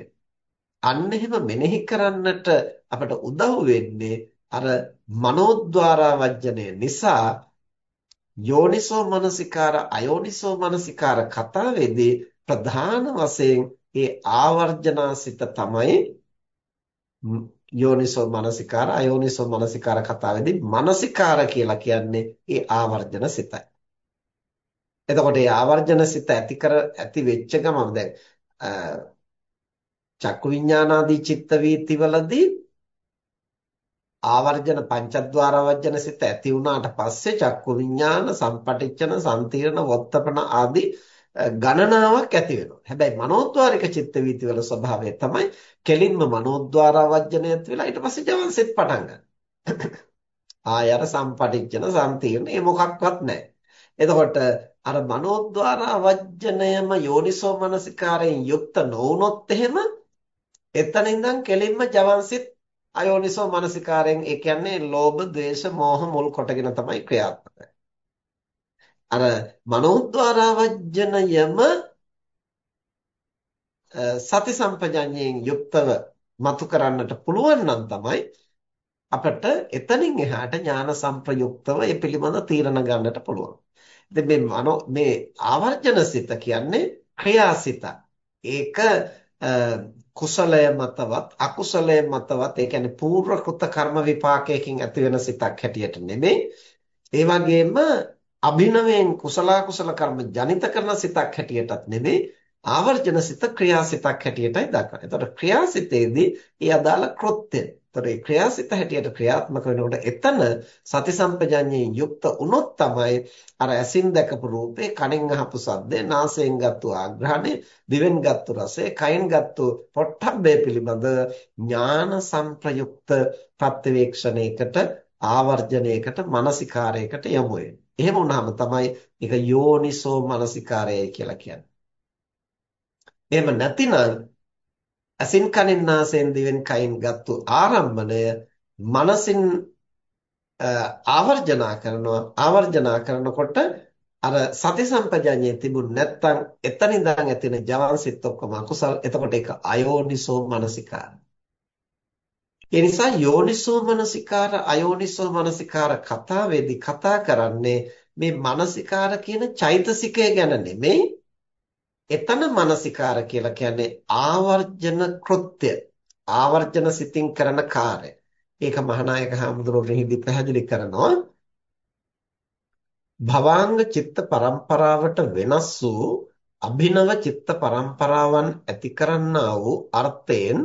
S1: අන්න එහෙම මෙනෙහි කරන්නට අපට උදව් වෙන්නේ අර මනෝද්වාරා වජ්ජනය නිසා යෝනිසෝ මනසිකාර අයෝනිසෝ මනසිකාර කතාවේදී ප්‍රධාන වශයෙන් ඒ ආවර්ජනාසිත තමයි යෝනිසෝ මනසිකාර අයෝනිසෝ මනසිකාර කතාවේදී මනසිකාර කියලා කියන්නේ ඒ ආවර්ජන සිතයි. එතකොට මේ ආවර්ජන සිත ඇති කර ඇති වෙච්ච ගමන් දැන් චක්කු විඥානාදී චිත්ත වීතිවලදී ආවර්ජන පංචද්වාර වර්ජන සිත ඇති වුණාට පස්සේ චක්කු විඥාන සම්පටිච්ඡන සම්තීර්ණ වොත්තපන ආදී ගණනාවක් ඇති වෙනවා. හැබැයි මනෝද්වාරික චිත්ත වීතිවල ස්වභාවය තමයි කෙලින්ම මනෝද්වාර වජ්ජනය ඇති වෙලා ඊට පස්සේ ජවන් සිත් පටන් ගන්න. ආය අර සම්පටිච්ඡන සම්තීර්ණ ඒ මොකක්වත් නැහැ. එතකොට අර මනෝද්වාර වජ්ජනයම යෝනිසෝ මනසිකාරයෙන් යුක්ත නොවුනොත් එහෙම එතන ඉඳන් කෙලින්ම ජවන් සිත් අයෝනිසෝ මනසිකාරයෙන් ඒ කියන්නේ ලෝභ, ද්වේෂ, මෝහ මුල් කොටගෙන තමයි ක්‍රියාත්මක අර මනෝද්වාරවජ්ජනයම සති සම්පජඤ්ඤයෙන් යුක්තව මතු කරන්නට පුළුවන් නම් තමයි අපිට එතනින් එහාට ඥාන සංප්‍රයුක්තව ඒ පිළිබඳ තීරණ ගන්නට පුළුවන්. ඉතින් මේ මනෝ මේ ආවර්ජන සිත කියන්නේ ක්‍රියාසිත. ඒක කුසලය මතවත් අකුසලය මතවත් ඒ කියන්නේ පූර්ව කෘත කර්ම විපාකයකින් ඇති වෙන සිතක් හැටියට නෙමෙයි. ඒ වගේම අභිනවයෙන් කුසල කුසල කර්ම ජනිත කරන සිතක් හැටියටත් නෙමෙයි ආවර්ජන සිත ක්‍රියාසිතක් හැටියටයි දක්වන්නේ. එතකොට ක්‍රියාසිතේදී ඒ අදාළ කෘත්‍ය. එතකොට මේ ක්‍රියාසිත හැටියට ක්‍රියාත්මක වෙනකොට එතන සති සම්පජඤ්ඤයෙන් යුක්ත වුණොත් තමයි අර ඇසින් දැකපු රූපේ, කනෙන් අහපු ශබ්දේ, නාසයෙන් ගත්තු ආග්‍රහණය, දිවෙන් ගත්තු රසය, කයින් ගත්තු පොට්ටබ්බේ පිළිබඳ ඥාන සංප්‍රයුක්ත ප්‍රත්‍යවේක්ෂණයකට ආවර්ජනයකට මානසිකාරයකට යොමු වෙන්නේ. එහෙම වුණාම තමයි ඒක යෝනිසෝ මානසිකාරයයි කියලා කියන්නේ. එහෙම නැතිනම් අසින් කනින් නාසයෙන් දිවෙන් කයින් ගත්තු ආරම්භණය මනසින් ආවර්ජනා කරනවා. ආවර්ජනා කරනකොට අර සති සම්පජඤ්ඤයේ තිබුණ නැත්නම් එතන ඉඳන් ඇතින ජවන් සිත් ඔක්කොම අකුසල්. එතකොට ඒක අයෝනිසෝ මනසිකාරය ඒ නිසා යෝනිසෝ මනසිකාර අයෝනිසෝ මනසිකාර කතාවේදී කතා කරන්නේ මේ මනසිකාර කියන චෛතසිකය ගැන නෙමෙයි. එතන මනසිකාර කියලා කියන්නේ ආවර්ජන කෘත්‍ය ආවර්ජන සිතින් කරන කාර්ය. ඒක මහානායක හාමුදුරුවෝ පැහැදිලි කරනවා. භවාංග චිත්ත පරම්පරාවට වෙනස් වූ අභිනව චිත්ත පරම්පරාවන් ඇති කරන්නා වූ අර්ථයෙන්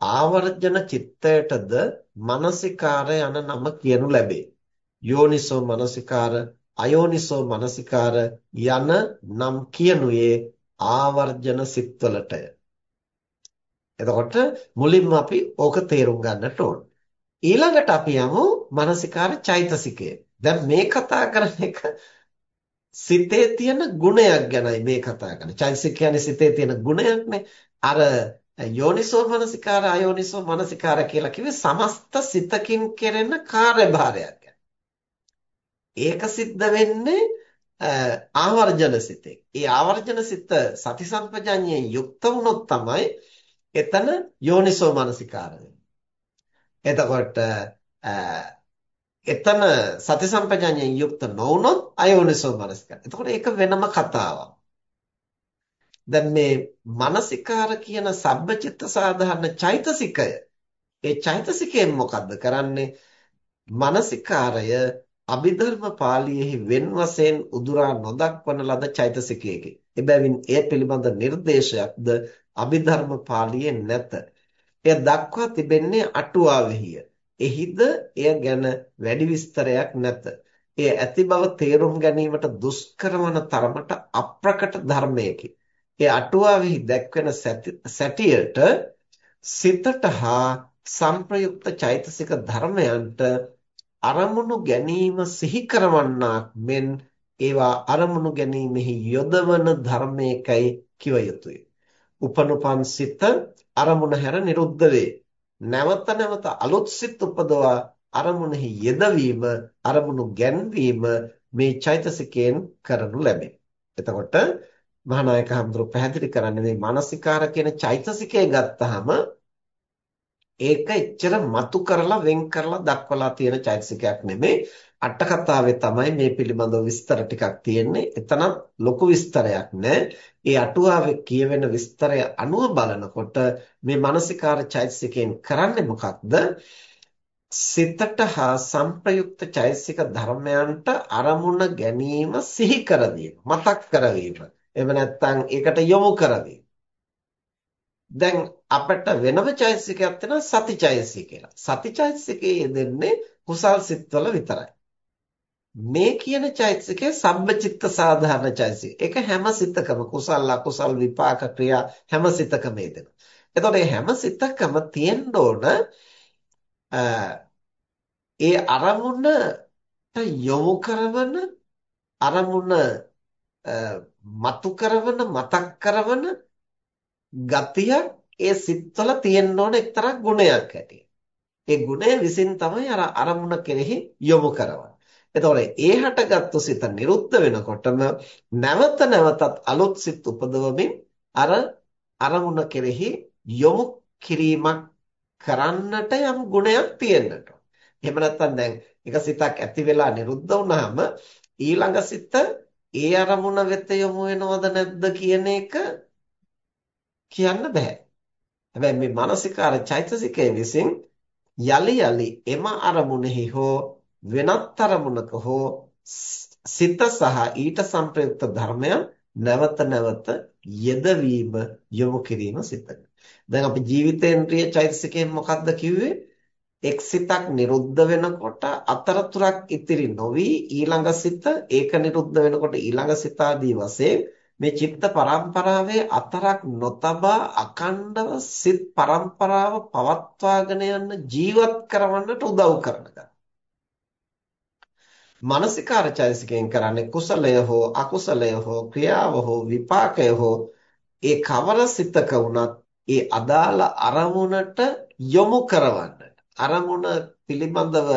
S1: ආවර්ජන චිත්තයටද මානසිකාර යන නම කියනු ලැබේ. යෝනිසෝ මානසිකාර අයෝනිසෝ මානසිකාර යන නම් කියනුයේ ආවර්ජන සිත්වලටය. එතකොට මුලින්ම අපි ඕක තේරුම් ගන්නට ඕන. ඊළඟට අපි යමු මානසිකාර චෛතසිකය. දැන් මේ කතා කරන එක සිතේ තියෙන ගුණයක් ගැනයි මේ කතා කරන්නේ. චෛතසික කියන්නේ සිතේ තියෙන ගුණයක්නේ. අර යෝනිසෝ මනසිකාර අයෝනිසෝ මනසිකාර කියලා කිව්වේ සමස්ත සිතකින් කෙරෙන කාර්යභාරයක්. ඒක සිද්ධ වෙන්නේ ආවර්ජන සිතේ. ඒ ආවර්ජන සිත සති සම්පජඤ්ඤයෙන් යුක්ත වුණොත් තමයි එතන යෝනිසෝ මනසිකාර එතකොට එතන සති සම්පජඤ්ඤයෙන් යුක්ත නොවුනොත් අයෝනිසෝ මනසිකාර. එතකොට ඒක වෙනම කතාවක්. දැන් මේ මානසිකාර කියන සබ්බචිත්ත සාධාරණ චෛතසිකය ඒ චෛතසිකයෙන් මොකද්ද කරන්නේ මානසිකාරය අභිධර්ම පාළියේහි වෙන් වශයෙන් උදුරා නොදක්වන ලද චෛතසිකයකි. එබැවින් එය පිළිබඳ නිර්දේශයක්ද අභිධර්ම පාළියේ නැත. එය දක්වා තිබෙන්නේ අටුවාවෙහිය. එහිද එය ගැන වැඩි විස්තරයක් නැත. එය ඇති බව තේරුම් ගැනීමට දුෂ්කර වන තරමට අප්‍රකට ධර්මයකි. ඒ අටුවාවෙහි දැක්වෙන සැටියට සිතට හා සංප්‍රයුක්ත චෛතසික ධර්මයන්ට අරමුණු ගැනීම සිහි කරවන්නාක් මෙන් ඒවා අරමුණු ගැනීමෙහි යොදවන ධර්මයකයි කිව යුතුය. උපනුපන් සිත අරමුණ හැර නිරුද්ධ වේ. නැවත නැවත අලුත් සිත් උපදවා අරමුණෙහි යෙදවීම අරමුණු ගැන්වීම මේ චෛතසිකයෙන් කරනු ලැබේ. එතකොට මහානායක හඳුරු පැහැදිලි කරන්නේ මේ මානසිකාර කියන චෛතසිකය ගත්තාම ඒක එච්චර මතු කරලා වෙන් කරලා දක්වලා තියෙන චෛතසිකයක් නෙමෙයි. අට කතාවේ තමයි මේ පිළිබඳව විස්තර ටිකක් තියෙන්නේ. එතන ලොකු විස්තරයක් නෑ. ඒ අටුවාවේ කියවෙන විස්තරය අනුව බලනකොට මේ මානසිකාර චෛතසිකයෙන් කරන්නේ මොකක්ද? සිතට හා සංප්‍රයුක්ත චෛතසික ධර්මයන්ට අරමුණ ගැනීම සිහි කර මතක් කරවීම. එහෙම නැත්නම් ඒකට යොමු කරවීම. දැන් අපිට වෙනම චෛතසිකයක් තියෙනවා සතිචෛතසික කියලා. සතිචෛතසිකයේ යෙදෙන්නේ කුසල් සිත්වල විතරයි. මේ කියන චෛතසිකය සබ්බචිත්ත සාධාරණ චෛතසිකය. ඒක හැම සිතකම කුසල අකුසල විපාක ක්‍රියා හැම සිතකම එදෙනවා. එතකොට මේ හැම සිතකම තියෙන්න ඕන ඒ අරමුණ යොමු කරන අරමුණ මතු කරන මතක් කරන ගතියක් ඒ සිත්වල තියෙන්න ඕන එක්තරා ගුණයක් ඇටියෙ. ඒ ගුණය විසින් තමයි අර අරමුණ කෙරෙහි යොමු කරවන්නේ. එතකොට ඒ හටගත්තු සිත නිරුද්ධ වෙනකොටම නැවත නැවතත් අලුත් සිත් උපදවමින් අර අරමුණ කෙරෙහි යොමු කිරීමක් කරන්නට යම් ගුණයක් තියෙන්නට. එහෙම නැත්නම් දැන් එක සිතක් ඇති වෙලා නිරුද්ධ වුණාම ඊළඟ සිත ඒ අරමුණ වෙත යොමු වෙනවද නැද්ද කියන එක කියන්න බෑ. හැබැයි මේ මානසිකාර චෛතසිකය විසින් යලි යලි එම අරමුණෙහි හෝ වෙනත් අරමුණක හෝ සිත සහ ඊට සංප්‍රයුක්ත ධර්මයන් නැවත නැවත යෙදවීම යොමු කිරීම සිතක. දැන් අපි ජීවිතේන්ද්‍රිය චෛතසිකයෙන් මොකක්ද කිව්වේ? එක් සිතක් නිරුද්ධ වෙනකොට අතරතුරක් ඉතිරි නොවි ඊළඟ සිත ඒක නිරුද්ධ වෙනකොට ඊළඟ සිත ආදී වශයෙන් මේ චිත්ත පරම්පරාවේ අතරක් නොතබා අකණ්ඩව සිත් පරම්පරාව පවත්වාගෙන යන්න ජීවත් කරවන්නට උදව් කරනවා. මානසිකාර චෛතසිකයෙන් කරන්නේ කුසලය හෝ අකුසලය හෝ ක්‍රියාව හෝ විපාකය හෝ ඒ කවර සිතක වුණත් ඒ අදාළ අරමුණට යොමු කරවන්නට අරමුණ පිළිබඳව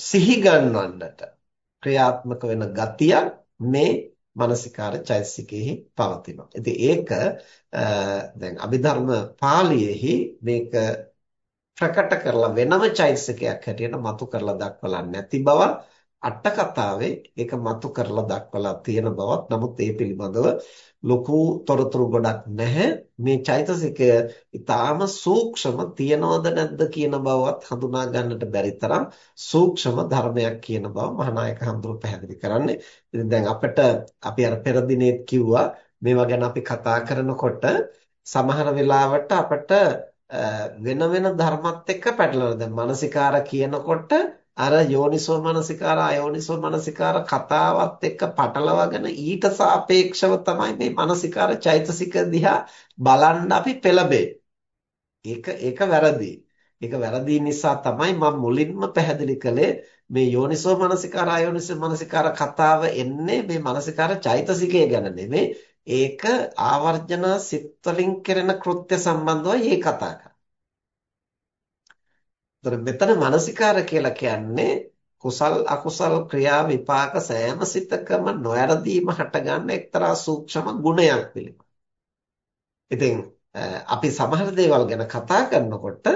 S1: සිහි ගන්නවන්නට ක්‍රියාත්මක වෙන ගතියක් මේ මානසිකාර චෛතසිකෙහි පවතිනවා. ඉතින් ඒක දැන් අභිධර්ම පාළියේහි මේක ප්‍රකට කරලා වෙනම චෛතසිකයක් හැටියට මතු කරලා දක්වලා නැති බව අට කතාවේ ඒක මතු කරලා දක්වලා තියෙන බවත් නමුත් ඒ පිළිබඳව ලොකු තොරතුරු ගොඩක් නැහැ මේ චෛතසිකය ඊටාම සූක්ෂම තියනවද නැද්ද කියන බවවත් හඳුනා ගන්නට බැරි තරම් සූක්ෂම ධර්මයක් කියන බව මහානායක හඳුරු පැහැදිලි කරන්නේ ඉතින් දැන් අපිට අපි අර පෙර දිනෙත් කිව්වා මේවා ගැන අපි කතා කරනකොට සමහර වෙලාවට අපිට වෙන වෙන ධර්මත් එක්ක පැටලෙනවා. දැන් මානසිකාර කියනකොට අර යෝනිසෝ මනසිකාර අයෝනිසෝ මනසිකාර කතාවත් එක්ක පටලවාගෙන ඊට සාපේක්ෂව තමයි මේ මනසිකාර චෛතසික දිහා බලන්න අපි පෙළඹෙන්නේ. ඒක ඒක වැරදි. ඒක වැරදි නිසා තමයි මම මුලින්ම පැහැදිලි කළේ මේ යෝනිසෝ මනසිකාර අයෝනිසෝ මනසිකාර කතාව එන්නේ මේ මනසිකාර චෛතසිකය ගැන නෙමෙයි ඒක ආවර්ජන සිත් වලින් කෙරෙන කෘත්‍ය සම්බන්ධවයි මේ කතා කරන්නේ. මෙතන මානසිකාර කියලා කියන්නේ කුසල් අකුසල් ක්‍රියා විපාක සෑම සිතකම නොයරදීම හටගන්න එක්තරා සූක්ෂම ගුණයක් පිළිබඳ. ඉතින් අපි සමහර දේවල් ගැන කතා කරනකොට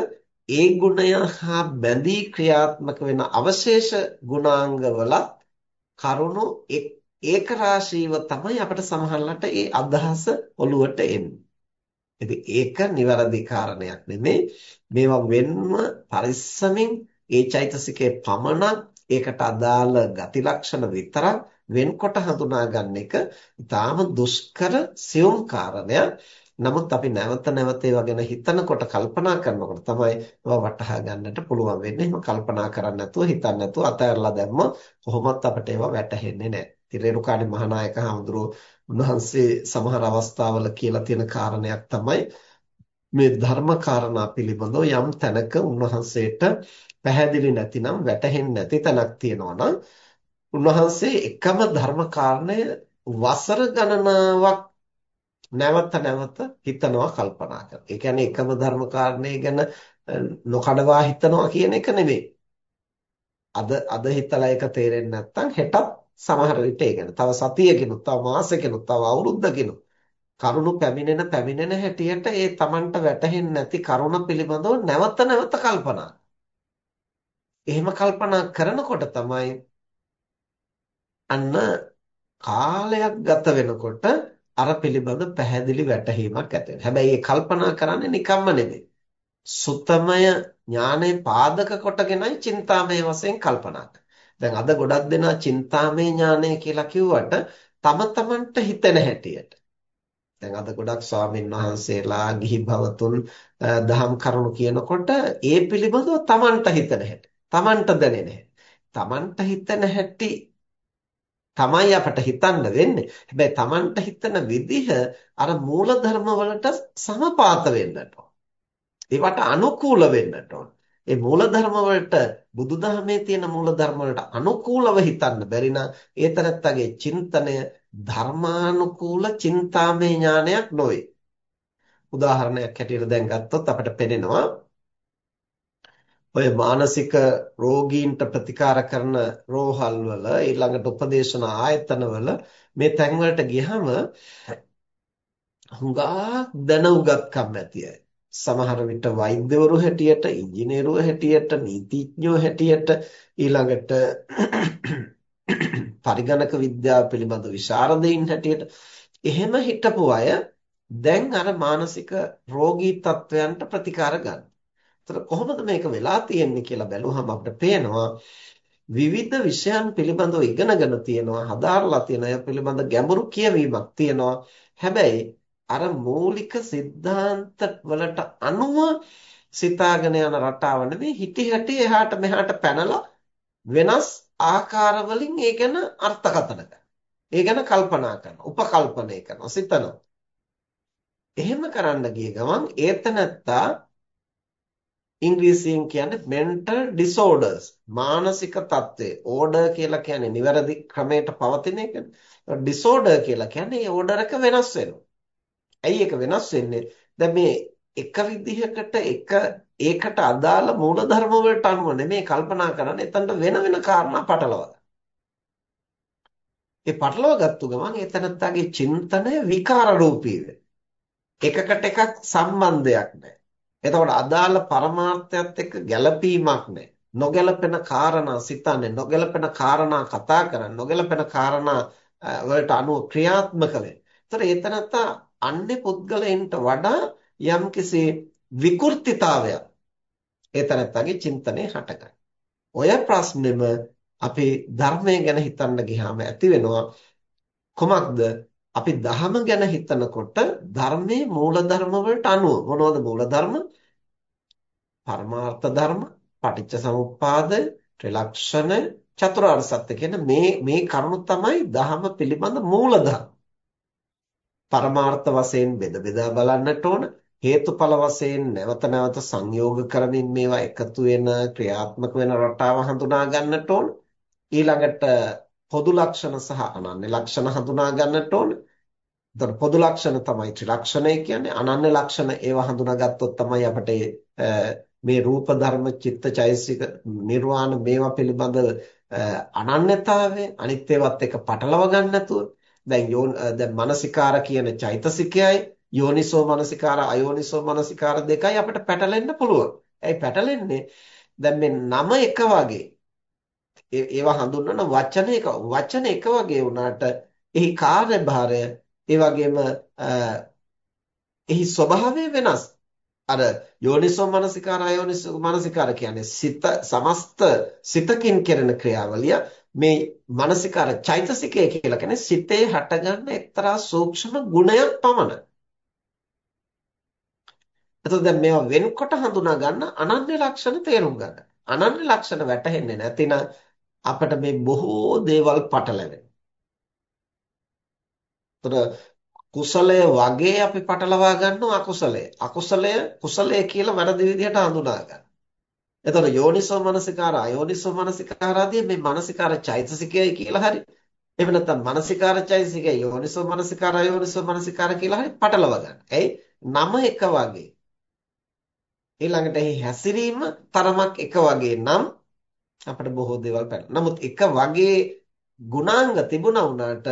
S1: ඒ ගුණය හා බැඳී ක්‍රියාත්මක වෙන අවශේෂ ගුණාංගවල කරුණු එක් ඒක රාශීව තමයි අපිට සමහරලට ඒ අදහස ඔලුවට එන්නේ. ඉතින් ඒක නිවැරදි කාරණයක් නෙමෙයි. මේවා වෙන්ම පරිස්සමින් ඒ චෛතසිකේ පමණක් ඒකට අදාළ ගති ලක්ෂණ විතරක් වෙන්කොට හඳුනා ගන්න එක ඊටාම දුෂ්කර සියුම් කාරණයක්. නමුත් අපි නැවත නැවත ඒවා ගැන හිතනකොට කල්පනා කරනකොට තමයි ඒවා වටහා ගන්නට පුළුවන් වෙන්නේ. එහෙම කල්පනා කරන්නේ නැතුව හිතන්නේ නැතුව අතහැරලා දැම්මොත් කොහොමත් අපිට ඒවා වැටහෙන්නේ නැහැ. තිරේරුකාණේ මහානායක හඳුරෝ උන්වහන්සේ සමහර අවස්ථාවල කියලා තියෙන කාරණයක් තමයි මේ ධර්ම කාරණා පිළිබඳව යම් තැනක උන්වහන්සේට පැහැදිලි නැතිනම් වැටහෙන්නේ නැති තැනක් තියෙනවා නම් උන්වහන්සේ එකම ධර්ම කාරණය වසර ගණනාවක් නැවත නැවත හිතනවා කල්පනා කරනවා. ඒ කියන්නේ එකම ධර්ම කාරණේ ගැන නොකඩවා හිතනවා කියන එක නෙමෙයි. අද අද හිතලා ඒක තේරෙන්නේ නැත්නම් හෙටත් සමහර විට ඒ ගැන තව සතියකිනුත් තව මාසෙකිනුත් තව අවුරුද්දකිනුත් කරුණු පැමිණෙන පැමිණෙන හැටියට ඒ Tamanට වැටහෙන්නේ නැති කරුණ පිළිබඳව නැවත නැවත කල්පනා. එහෙම කල්පනා කරනකොට තමයි අන්න කාලයක් ගත වෙනකොට අර පිළිබඳ පැහැදිලි වැටහීමක් ඇති වෙනවා. හැබැයි ඒ කල්පනා කරන්නේ නිකම්ම නෙමෙයි. සුතමය ඥානය පාදක කොටගෙනයි චින්තාමය වශයෙන් කල්පනා කරන්නේ. දැන් අද ගොඩක් දෙනා චින්තාමය ඥානය කියලා කිව්වට තම තමන්ට හිතෙන හැටියට. දැන් අද ගොඩක් ස්වාමීන් වහන්සේලා ගිහි භවතුන් දහම් කරුණු කියනකොට ඒ පිළිබඳව තමන්ට හිතෙන හැටි. තමන්ට දැනෙන හැටි. Tamanට හිතන හැටි තමයි අපට හිතන්න වෙන්නේ. හැබැයි Tamanට හිතන විදිහ අර මූලධර්ම වලට සමපාත වෙන්නට ඒවට අනුකූල වෙන්නට ඕන. ඒ මූලධර්ම වලට බුදුදහමේ තියෙන මූලධර්ම වලට අනුකූලව හිතන්න බැරි නම් ඒ තරත්තගේ චින්තනය ධර්මානුකූල චින්තාමය ඥානයක් නොවේ. උදාහරණයක් හැටියට දැන් ගත්තොත් අපිට පේනවා ඔය මානසික රෝගීන්ට ප්‍රතිකාර කරන රෝහල් වල ඊළඟට උපදේශන ආයතන වල මේ තැන් වලට ගියහම හුඟා දැනුගත්කම් ඇති අය සමහර විට වෛද්‍යවරු හැටියට, ඉංජිනේරුවෝ හැටියට, නීතිඥයෝ හැටියට ඊළඟට පරිගණක විද්‍යාව පිළිබඳ විශාරදයින් හැටියට එහෙම හිටපු අය දැන් අර මානසික රෝගී තත්වයන්ට ප්‍රතිකාර ගන්න. ඒතර කොහොමද මේක වෙලා තියෙන්නේ කියලා බැලුවහම අපිට පේනවා විවිධ විෂයන් පිළිබඳව ඉගෙනගෙන තියෙනවා හදාarලා තියෙන අය පිළිබඳ ගැඹුරු කියවීමක් තියෙනවා. හැබැයි අර මූලික સિદ્ધාන්ත වලට අනුව සිතාගෙන යන රටාව නෙමෙයි හිටි හැටි එහාට මෙහාට පැනලා වෙනස් ආකාර වලින් ඒ ගැන අර්ථකථන කරනවා. ඒ ගැන කල්පනා කරනවා, උපකල්පනය කරනවා, සිතනවා. එහෙම කරන්න ගිය ගමන් ඒතනත්තා ඉංග්‍රීසියෙන් කියන්නේ mental disorders මානසික தත්ත්වය order කියලා කියන්නේ නිවැරදි ක්‍රමයට පවතින එක. disorder කියලා කියන්නේ ඒ order එක වෙනස් වෙනවා. ඇයි ඒක වෙනස් වෙන්නේ? දැන් මේ එක විදිහකට එක ඒකට අදාළ මූලධර්ම වලට අනුව නෙමෙයි කල්පනා කරන්නේ එතනට වෙන වෙන කාරණා පටලවා ඒ පටලවා ගත්තු ගමන් එතනත්තාගේ චින්තනය විකාර රූපී එකකට එකක් සම්බන්ධයක් නැහැ. එතකොට අදාළ පරමාර්ථයත් එක්ක ගැළපීමක් නැහැ. නොගැලපෙන කාරණා සිතන්නේ නොගැලපෙන කාරණා කතා කරන්නේ නොගැලපෙන කාරණා වලට අනුව ක්‍රියාත්මක වෙන්නේ. ඒතර ඒතනත්තා අන්නේ පුද්ගලයන්ට වඩා යම්කිසි විකෘතිතාවයක් ඒ තනත්තගේ චින්තනයේ හටගන්න. ඔය ප්‍රශ්නෙම අපි ධර්මය ගැන හිතන්න ගියාම ඇති වෙනවා කොමක්ද අපි ධහම ගැන හිතනකොට ධර්මයේ මූලධර්ම වලට අනුව මොනවද මූලධර්ම? පරමාර්ථ ධර්ම, පටිච්ච සමුප්පාද, ත්‍රිලක්ෂණ, චතුරාර්ය සත්‍ය කියන මේ මේ කරුණු තමයි ධහම පිළිබඳ මූලධර්ම. පරමාර්ථ වශයෙන් බෙද බෙදා බලන්නට ඕන. හේතුඵල වශයෙන් නැවත නැවත සංයෝග කරමින් මේවා එකතු වෙන ක්‍රියාත්මක වෙන රටාව හඳුනා ගන්නට ඕන. ඊළඟට පොදු ලක්ෂණ සහ අනන්‍ය ලක්ෂණ හඳුනා ගන්නට ඕන. එතකොට පොදු ලක්ෂණ තමයි ත්‍රිලක්ෂණය කියන්නේ. අනන්‍ය ලක්ෂණ ඒවා හඳුනාගත්තොත් තමයි අපිට මේ රූප ධර්ම චිත්ත චෛසික නිර්වාණ මේවා පිළිබඳ අනන්‍යතාවය අනිත් ඒවාත් එක්ක පටලව ගන්න නැතුව දැන් යෝන දැන් මානසිකාර කියන චෛතසිකයයි යෝනිසෝ මානසිකාර අයෝනිසෝ මානසිකාර දෙකයි අපිට පැටලෙන්න පුළුවන්. ඒයි පැටලෙන්නේ දැන් මේ නම එක වගේ ඒවා හඳුන්වන වචන එක වචන එක වගේ වුණාට එහි කාර්යභාරය ඒ වගේම එහි ස්වභාවය වෙනස්. අර යෝනිසෝ මනසිකාර අයෝනිසෝ මනසිකාර කියන්නේ සිත සමස්ත සිතකින් කෙරෙන ක්‍රියාවලිය මේ මානසිකාර චෛතසිකය කියලා කියන්නේ සිතේ හටගන්න එක්තරා සූක්ෂම ගුණයක් පමණ. එතකොට දැන් මේවා වෙන්කොට හඳුනා ගන්න අනන්‍ය ලක්ෂණ තේරුම් ගන්න. අනන්‍ය ලක්ෂණ වැටහෙන්නේ නැතිනම් අපිට මේ බොහෝ දේවල් පටලැවෙනවා. එතකොට කුසලය වගේ අපි පටලවා ගන්නවා අකුසලය. අකුසලය කුසලය කියලා වැරදි විදිහට හඳුනා ගන්න. එතකොට යෝනිසෝ මනසිකාර අයෝනිසෝ මනසිකාර ආදී මේ මනසිකාර චෛතසිකයයි කියලා හරි එහෙම නැත්නම් මනසිකාර චෛතසිකය යෝනිසෝ මනසිකාර අයෝනිසෝ මනසිකාර කියලා හරි පටලව ගන්න. ඇයි? නම එක වගේ. ඊළඟට එහි හැසිරීම තරමක් එක වගේ නම් අපිට බොහෝ දේවල් පැන. නමුත් එක වගේ ගුණාංග තිබුණා වුණාට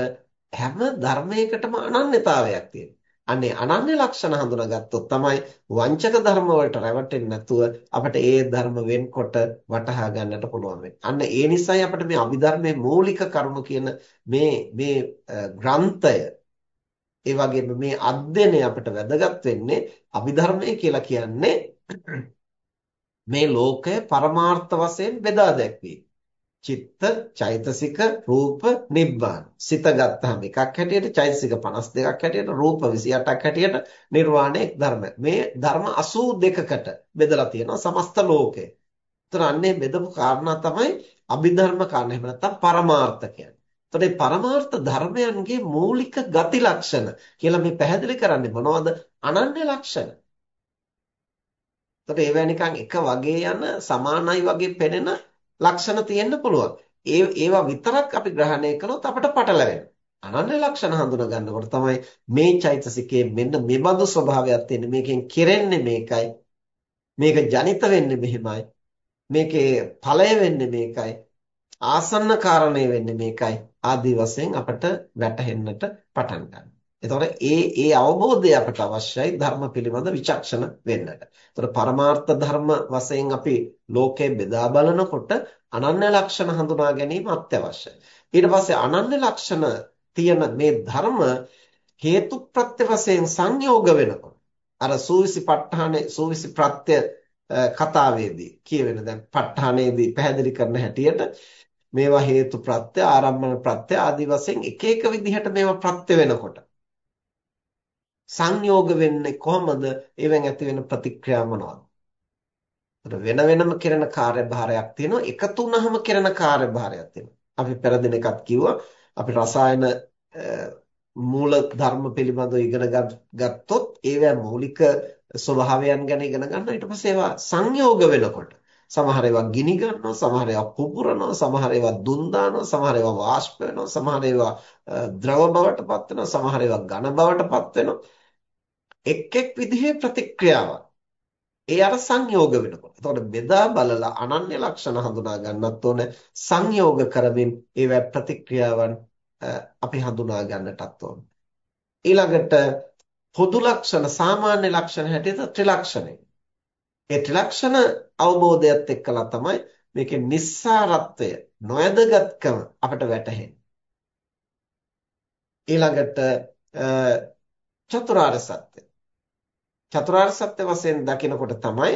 S1: හැම ධර්මයකටම අනන්‍යතාවයක් තියෙනවා. අනේ අනන්‍ය ලක්ෂණ හඳුනාගත්තොත් තමයි වංචක ධර්ම වලට රැවටෙන්නේ නැතුව අපිට ඒ ධර්ම වෙන්කොට වටහා ගන්නට පුළුවන් වෙන්නේ. අන්න ඒ නිසායි අපිට මේ අභිධර්මයේ මූලික කරුණු කියන මේ මේ ග්‍රන්ථය ඒ වගේම මේ අධ්‍යයනය අපිට වැදගත් වෙන්නේ අභිධර්මය කියලා කියන්නේ මේ ලෝකය පරමාර්ථ වශයෙන් බෙදා දැක්වීම. චිත්ත, චෛතසික, රූප, නිබ්බාන. සිත ගත්තාම එකක් හැටියට, චෛතසික 52ක් හැටියට, රූප 28ක් හැටියට නිර්වාණය ධර්ම. මේ ධර්ම 82කට බෙදලා තියෙනවා සමස්ත ලෝකය. ඒතර අන්නේ බෙදපු කාරණා තමයි අභිධර්ම කාරණා එහෙම නැත්නම් පරමාර්ථ කියන්නේ. එතකොට මේ පරමාර්ථ ධර්මයන්ගේ මූලික ගති ලක්ෂණ කියලා මේ පැහැදිලි කරන්නේ මොනවද? අනන්‍ය ලක්ෂණ. එතකොට ඒවා නිකන් එක වගේ යන සමානයි වගේ පෙනෙන ලක්ෂණ තියෙන්න පුළුවන්. ඒ ඒවා විතරක් අපි ග්‍රහණය කළොත් අපට පටලැවෙනවා. අනන්‍ය ලක්ෂණ හඳුනා ගන්නකොට තමයි මේ චෛතසිකයේ මෙන්න මෙබඳු ස්වභාවයක් තියෙන්නේ. මේකෙන් කෙරෙන්නේ මේකයි. මේක ජනිත වෙන්නේ මෙහෙමයි. මේකේ ඵලය වෙන්නේ මේකයි. ආසන්න කාරණේ වෙන්නේ මේකයි. ආදී වශයෙන් අපට වැටහෙන්නට පටන් ගන්නවා. එතකොට ඒ ඒ අවබෝධය අපට අවශ්‍යයි ධර්ම පිළිබඳ විචක්ෂණ වෙන්නට. එතකොට පරමාර්ථ ධර්ම වශයෙන් අපි ලෝකේ බෙදා බලනකොට අනන්‍ය ලක්ෂණ හඳුනා ගැනීම අත්‍යවශ්‍යයි. ඊට පස්සේ අනන්‍ය ලක්ෂණ තියෙන මේ ධර්ම හේතු ප්‍රත්‍ය වශයෙන් සංයෝග වෙනකොට අර සූවිසි ප ဋ ාණේ සූවිසි ප්‍රත්‍ය කතාවේදී කියවෙන දැන් ප ဋ ාණේදී පැහැදිලි කරන හැටියට මේවා හේතු ප්‍රත්‍ය ආරම්භන ප්‍රත්‍ය ආදී වශයෙන් එක එක විදිහට මේවා ප්‍රත්‍ය වෙනකොට සංයෝග වෙන්නේ කොහොමද? ඒවෙන් ඇති වෙන ප්‍රතික්‍රියා මොනවද? වෙන වෙනම කෙරෙන කාර්යභාරයක් තියෙනවා එකතු වුනහම කෙරෙන කාර්යභාරයක් තියෙනවා. අපි පෙර දිනකත් කිව්වා අපි රසායන මූල ධර්ම පිළිබඳව ඉගෙන ගත්තොත් ඒවැ මූලික ස්වභාවයන් ගැන ඉගෙන ගන්නවා ඊට පස්සේ ඒවා සංයෝග වෙනකොට සමහර ඒවා ගිනි ගන්නවා සමහර ඒවා පුපුරනවා සමහර ඒවා දුම් දානවා සමහර ඒවා වාෂ්ප වෙනවා සමහර ඒවා ද්‍රව බවට පත් වෙනවා සමහර ඒවා ඝන බවට පත් වෙනවා එක් එක් විදිහේ ප්‍රතික්‍රියාවක් ඒ අර සංයෝග වෙනකොට. එතකොට බෙදා බලලා අනන්‍ය ලක්ෂණ හඳුනා ගන්නත් ඕන සංයෝග කරමින් ඒවැ ප්‍රතික්‍රියාවන් අපි හඳුනා ගන්නටත් ඕන. ඊළඟට පොදු ලක්ෂණ සාමාන්‍ය ලක්ෂණ හැටියට ත්‍රිලක්ෂණය. ඒ ත්‍රිලක්ෂණ අවබෝධයත් එක්කලා තමයි මේකේ නිස්සාරත්වය නොයදගත්කම අපට වැටහෙන්නේ. ඊළඟට චතුරාර්ය සත්‍ය. චතුරාර්ය සත්‍ය වශයෙන් දකිනකොට තමයි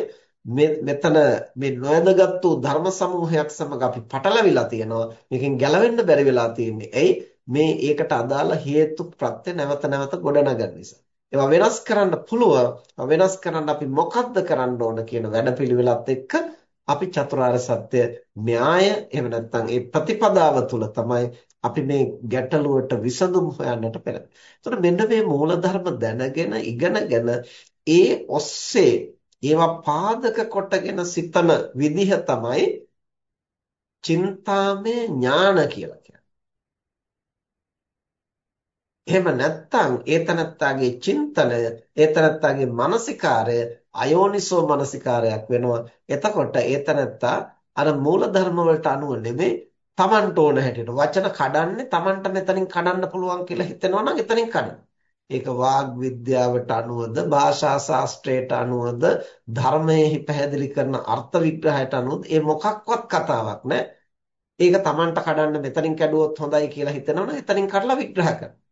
S1: මෙතන මේ නොයදගත් වූ ධර්ම සමූහයක් සමග අපි පටලවිලා තියෙනවා. මේකෙන් ගැලවෙන්න බැරි වෙලා තියෙන්නේ. එයි මේ ඒකට අදාළ හේතු ප්‍රත්‍ය නැවත නැවත ගොඩනගන නිසා. ඒවා වෙනස් කරන්න පුළුවන් වෙනස් කරන්න අපි මොකද්ද කරන්න ඕන කියන වැඩපිළිවෙලත් එක්ක අපි චතුරාර්ය සත්‍ය න්‍යාය එහෙම නැත්නම් ඒ ප්‍රතිපදාව තුල තමයි අපි මේ ගැටලුවට විසඳුම් හොයන්නට පෙළඹෙන්නේ. එතකොට මෙන්න මේ මූලධර්ම දැනගෙන ඉගෙනගෙන ඒ ඔස්සේ ඒවා පාදක කොටගෙන සිතන විදිහ තමයි චින්තාමය ඥාන කියලා කියන්නේ. එහෙම නැත්නම් ඒතනත්තාගේ චින්තනය ඒතනත්තාගේ මානසිකාරය අයෝනිසෝ මානසිකාරයක් වෙනවා. එතකොට ඒතනත්තා අර මූල ධර්ම වලට අනුව නෙමෙයි Tamanට ඕන හැටියට වචන කඩන්නේ Tamanට මෙතනින් කඩන්න පුළුවන් කියලා හිතනවා නම් එතනින් කඩන්න. ඒක වාග් විද්‍යාවට අනුවද භාෂා ශාස්ත්‍රයට අනුවද ධර්මයේ පැහැදිලි කරන අර්ථ විග්‍රහයට අනුවද ඒ මොකක්වත් කතාවක් නෑ. ඒක Tamanට කඩන්න මෙතනින් කැඩුවොත් හොඳයි කියලා හිතනවනම් එතනින් කඩලා විග්‍රහ කරනවා.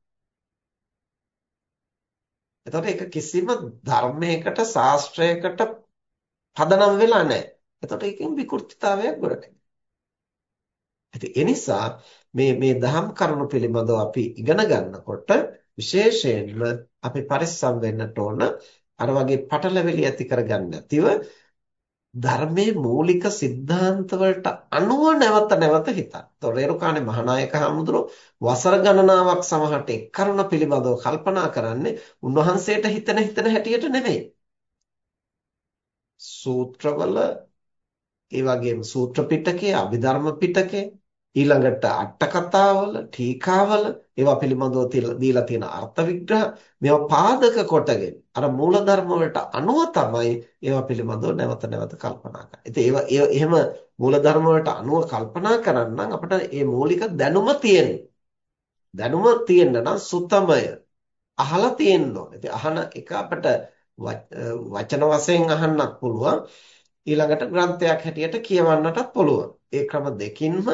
S1: එතකොට ඒක කිසිම ධර්මයකට ශාස්ත්‍රයකට පදනම් වෙලා නැහැ. එතකොට ඒකෙන් විකෘතිතාවයක් ගොඩනැගෙනවා. ඉතින් ඒ නිසා මේ මේ දහම් කරුණු පිළිබඳව අපි ඉගෙන ගන්නකොට විශේෂයෙන්ම අපි පරිස්සම් වෙන්නට ඕන අර වගේ පටලැවිලි ඇති කරගන්න නැතිව ධර්මයේ මූලික સિદ્ધාන්ත වලට අනුව නැවත නැවත හිතන. તો රේරුකාණේ මහානායක හඳුරෝ වසර ගණනාවක් සමහරට එක් කරුණ පිළිබඳව කල්පනා කරන්නේ උන්වහන්සේට හිතන හිතන හැටියට නෙමෙයි. සූත්‍රවල ඒ වගේම සූත්‍ර පිටකේ, අභිධර්ම පිටකේ, ඊළඟට අට කතාවල, ටීකාවල ඒවා පිළිබඳව දීලා තියෙන අර්ථ විග්‍රහ මේවා පාදක කොටගෙන අර මූලධර්ම වලට අනුව තමයි ඒවා පිළිබඳව නැවත නැවත කල්පනා කරන්නේ. ඉතින් ඒවා එහෙම මූලධර්ම වලට අනුව කල්පනා කරන්න අපිට මේ මූලික දැනුම තියෙන්න. දැනුම තියෙන්න නම් සුතමය අහලා තියෙන්න ඕනේ. ඉතින් අහන එක අපිට වචන වශයෙන් අහන්නත් පුළුවන්. ඊළඟට ග්‍රන්ථයක් හැටියට කියවන්නටත් පුළුවන්. ඒ ක්‍රම දෙකින්ම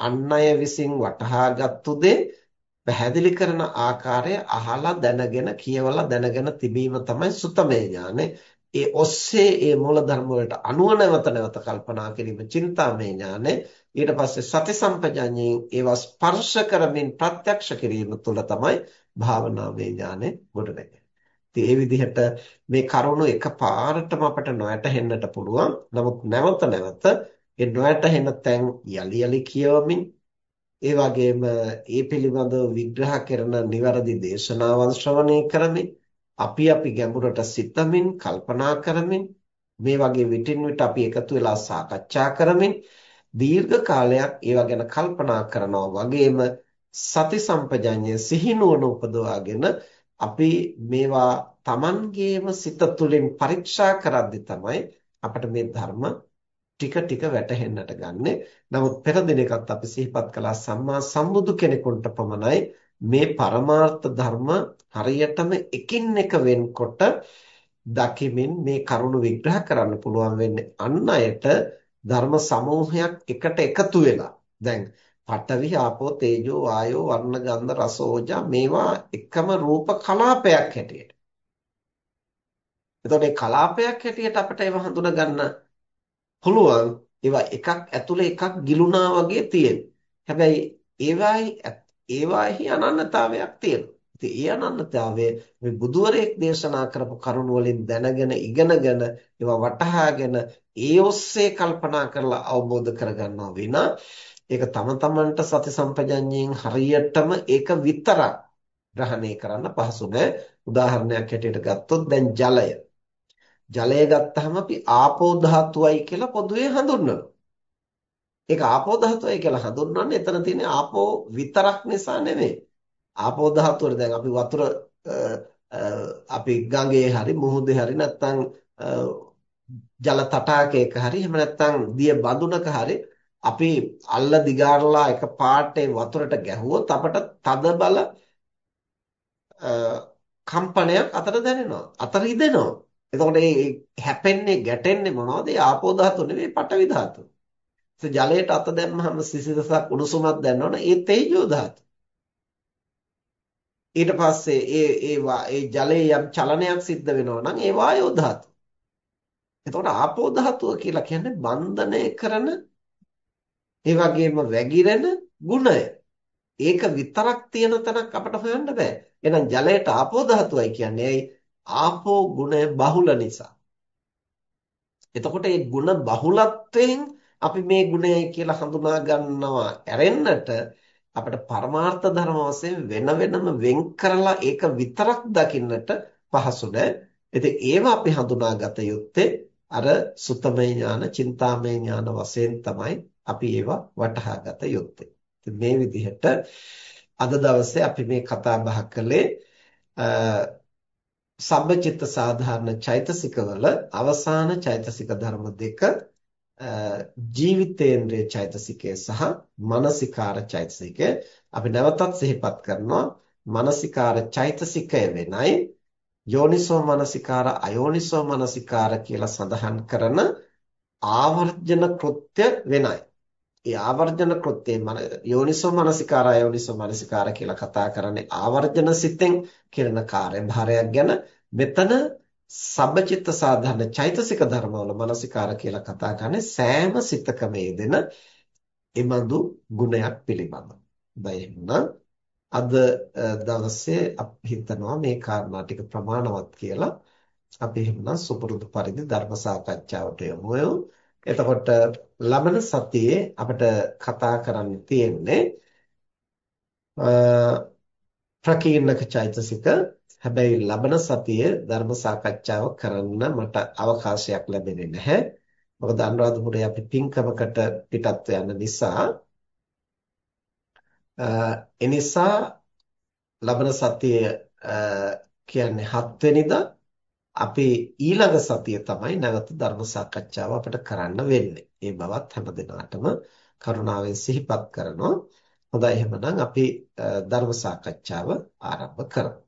S1: අන් අය විසින් වටහාගත්තු දේ පැහැදිලි කරන ආකාරය අහලා දැනගෙන කියවලා දැනගෙන තිබීම තමයි සුතමේ ඥානෙ. ඒ ඔස්සේ ඒ මූල ධර්ම වලට අනුව නැවත නැවත කල්පනා කිරීම චින්තාමේ ඥානෙ. ඊට පස්සේ සති සම්පජඤ්ඤයෙන් ඒවා ස්පර්ශ කරමින් ප්‍රත්‍යක්ෂ කිරීම තුළ තමයි භාවනාවේ ඥානෙ ගොඩනැගෙන්නේ. ඉතින් ඒ විදිහට මේ කරුණු එකපාරටම අපට නොයැටෙන්නට පුළුවන්. නමුත් නැවත නැවත ඒ නොයැටහෙන තැන් යලි යලි කියවමින් ඒ වගේම ඒ පිළිබඳව විග්‍රහ කරන නිවැරදි දේශනාවන් ශ්‍රවණය කරමින් අපි අපි ගැඹුරට සිතමින් කල්පනා කරමින් මේ වගේ විටින් විට අපි එකතු වෙලා සාකච්ඡා කරමින් දීර්ඝ කාලයක් ඒවා ගැන කල්පනා කරනවා වගේම සති සම්පජඤ්ඤය සිහිනුවන උපදවාගෙන අපි මේවා Tamangeema සිත තුළින් පරීක්ෂා කරද්දී තමයි අපිට මේ ධර්ම ටික ටික වැටහෙන්නට ගන්නෙ. නමුත් පෙර දිනකත් අපි සිහිපත් කළා සම්මා සම්බුදු කෙනෙකුට පමණයි මේ පරමාර්ථ ධර්ම හරියටම එකින් එක වෙන්කොට දකිමින් මේ කරුණු විග්‍රහ කරන්න පුළුවන් වෙන්නේ අන් අයට ධර්ම සමූහයක් එකට එකතු වෙලා. දැන් පඨවි ආපෝ තේජෝ වායෝ වර්ණ ගන්ධ රස ඕජා මේවා එකම රූප කලාපයක් හැටියට. එතකොට මේ කලාපයක් හැටියට අපිට ඒව හඳුනා ගන්න පුළුවන්. ඒවා එකක් ඇතුලේ එකක් ගිලුණා වගේ තියෙන. හැබැයි ඒවායි ඒවාෙහි අනන්‍යතාවයක් තියෙනවා. ඉතින් ඒ අනන්‍යතාවය මේ බුදුවරයෙක් දේශනා කරපු කරුණ වලින් දැනගෙන ඉගෙනගෙන ඒවා වටහාගෙන ඒ ඔස්සේ කල්පනා කරලා අවබෝධ කරගන්නවා විනා ඒක තම තමන්ට සති සම්පජඤ්ඤයෙන් හරියටම ඒක විතරක් ග්‍රහණය කරන්න පහසු නෑ. උදාහරණයක් හැටියට ගත්තොත් දැන් ජලය. ජලය ගත්තාම අපි ආපෝ ධාතුවයි කියලා පොදුවේ හඳුන්වනවා. ඒක ආපෝ ධාතුවයි කියලා හඳුන්වන්නේ එතන තියෙන ආපෝ විතරක් නිසා නෙමෙයි. ආපෝ ධාතුවර දැන් අපි වතුර අපි ගඟේ හරි මුහුදේ හරි නැත්නම් ජල තටාකයක හරි එහෙම නැත්නම් දිය බඳුනක හරි අපි අල්ල දිගාරලා එක පාටේ වතුරට ගැහුවොත් අපට තද බල කම්පනයක් අතට දැනෙනවා. අත රිදෙනවා. එතකොට මේ හැපෙන්නේ ගැටෙන්නේ මොනවද? ඒ ආපෝ ධාතු නෙවෙයි පඨවි ධාතු. ඒ ජලයට අත දැම්මහම සිසිලසක් උණුසුමක් දැනනවනේ ඒ තේජෝ ධාතු. ඊට පස්සේ ඒ ඒ ඒ ජලයේ යම් චලනයක් සිද්ධ වෙනවා නම් ඒ වායෝ ධාතු. එතකොට ආපෝ ධාතුව කියලා කියන්නේ බන්ධනය කරන ඒ වගේම වැగిරෙන ගුණය. ඒක විතරක් තියෙන තැනක් අපිට හොයන්න බෑ. එහෙනම් ජලයට ආපෝ ධාතුවයි කියන්නේ ආපෝ ගුණය බහුල නිසා. එතකොට මේ ಗುಣ බහුලත්වයෙන් අපි මේ ගුණයයි කියලා හඳුනා ගන්නවා ඇරෙන්නට අපිට පරමාර්ථ ධර්ම වශයෙන් වෙන වෙනම වෙන් කරලා ඒක විතරක් දකින්නට පහසු නැහැ. ඉතින් ඒවා අපි හඳුනාගත යුත්තේ අර සුතමේ ඥාන, චින්තාමේ ඥාන වශයෙන් තමයි අපි ඒවා වටහා ගත යුත්තේ. මේ විදිහට අද දවසේ අපි මේ කතා බහ කළේ සබ්බචිත්ත සාධාරණ චෛතසිකවල අවසාන චෛතසික ධර්ම දෙක ජීවිතේන්ද්‍රයේ චෛතසිකය සහ මානසිකාර චෛතසිකය. අපි නැවතත් සිහිපත් කරනවා මානසිකාර චෛතසිකය වෙනයි යෝනිසෝ මානසිකාර අයෝනිසෝ මානසිකාර කියලා සඳහන් කරන ආවර්ජන කෘත්‍ය වෙනයි. ඒ ආවර්ජන කෘත්‍යයෙන් මන යෝනිසෝ මනසිකාර අයෝනිසෝ මනසිකාර කියලා කතා කරන්නේ ආවර්ජන සිතෙන් කරන කාර්යභාරයක් ගැන මෙතන සබ්බචිත්ත සාධාරණ චෛතසික ධර්මවල මනසිකාර කියලා කතා කරන්නේ සෑම සිතකම යෙදෙන එබඳු ගුණයක් පිළිබඳව. දැන් අද දවසේ අපි හිතනවා මේ කාරණා ටික ප්‍රමාණවත් කියලා අපි එහෙනම් සුපුරුදු පරිදි ධර්ම සාකච්ඡාවට යමු. එතකොට ලබන සතියේ අපිට කතා කරන්න තියෙන්නේ ප්‍රකීර්ණක චෛතසික හැබැයි ලබන සතියේ ධර්ම සාකච්ඡාව කරන්න මට අවකාශයක් ලැබෙන්නේ නැහැ. මොකද අනුරාධපුරයේ අපි පින්කමකට පිටත් යන නිසා එනිසා ලබන සතියේ කියන්නේ 7 වෙනිදා අපි ඊළඟ සතිය තමයි නැවත ධර්ම සාකච්ඡාව අපිට කරන්න වෙන්නේ. ඒ බවත් හැම දිනකටම කරුණාවෙන් සිහිපත් කරනවා. හොඳයි එහෙනම් අපි ධර්ම සාකච්ඡාව ආරම්භ කරමු.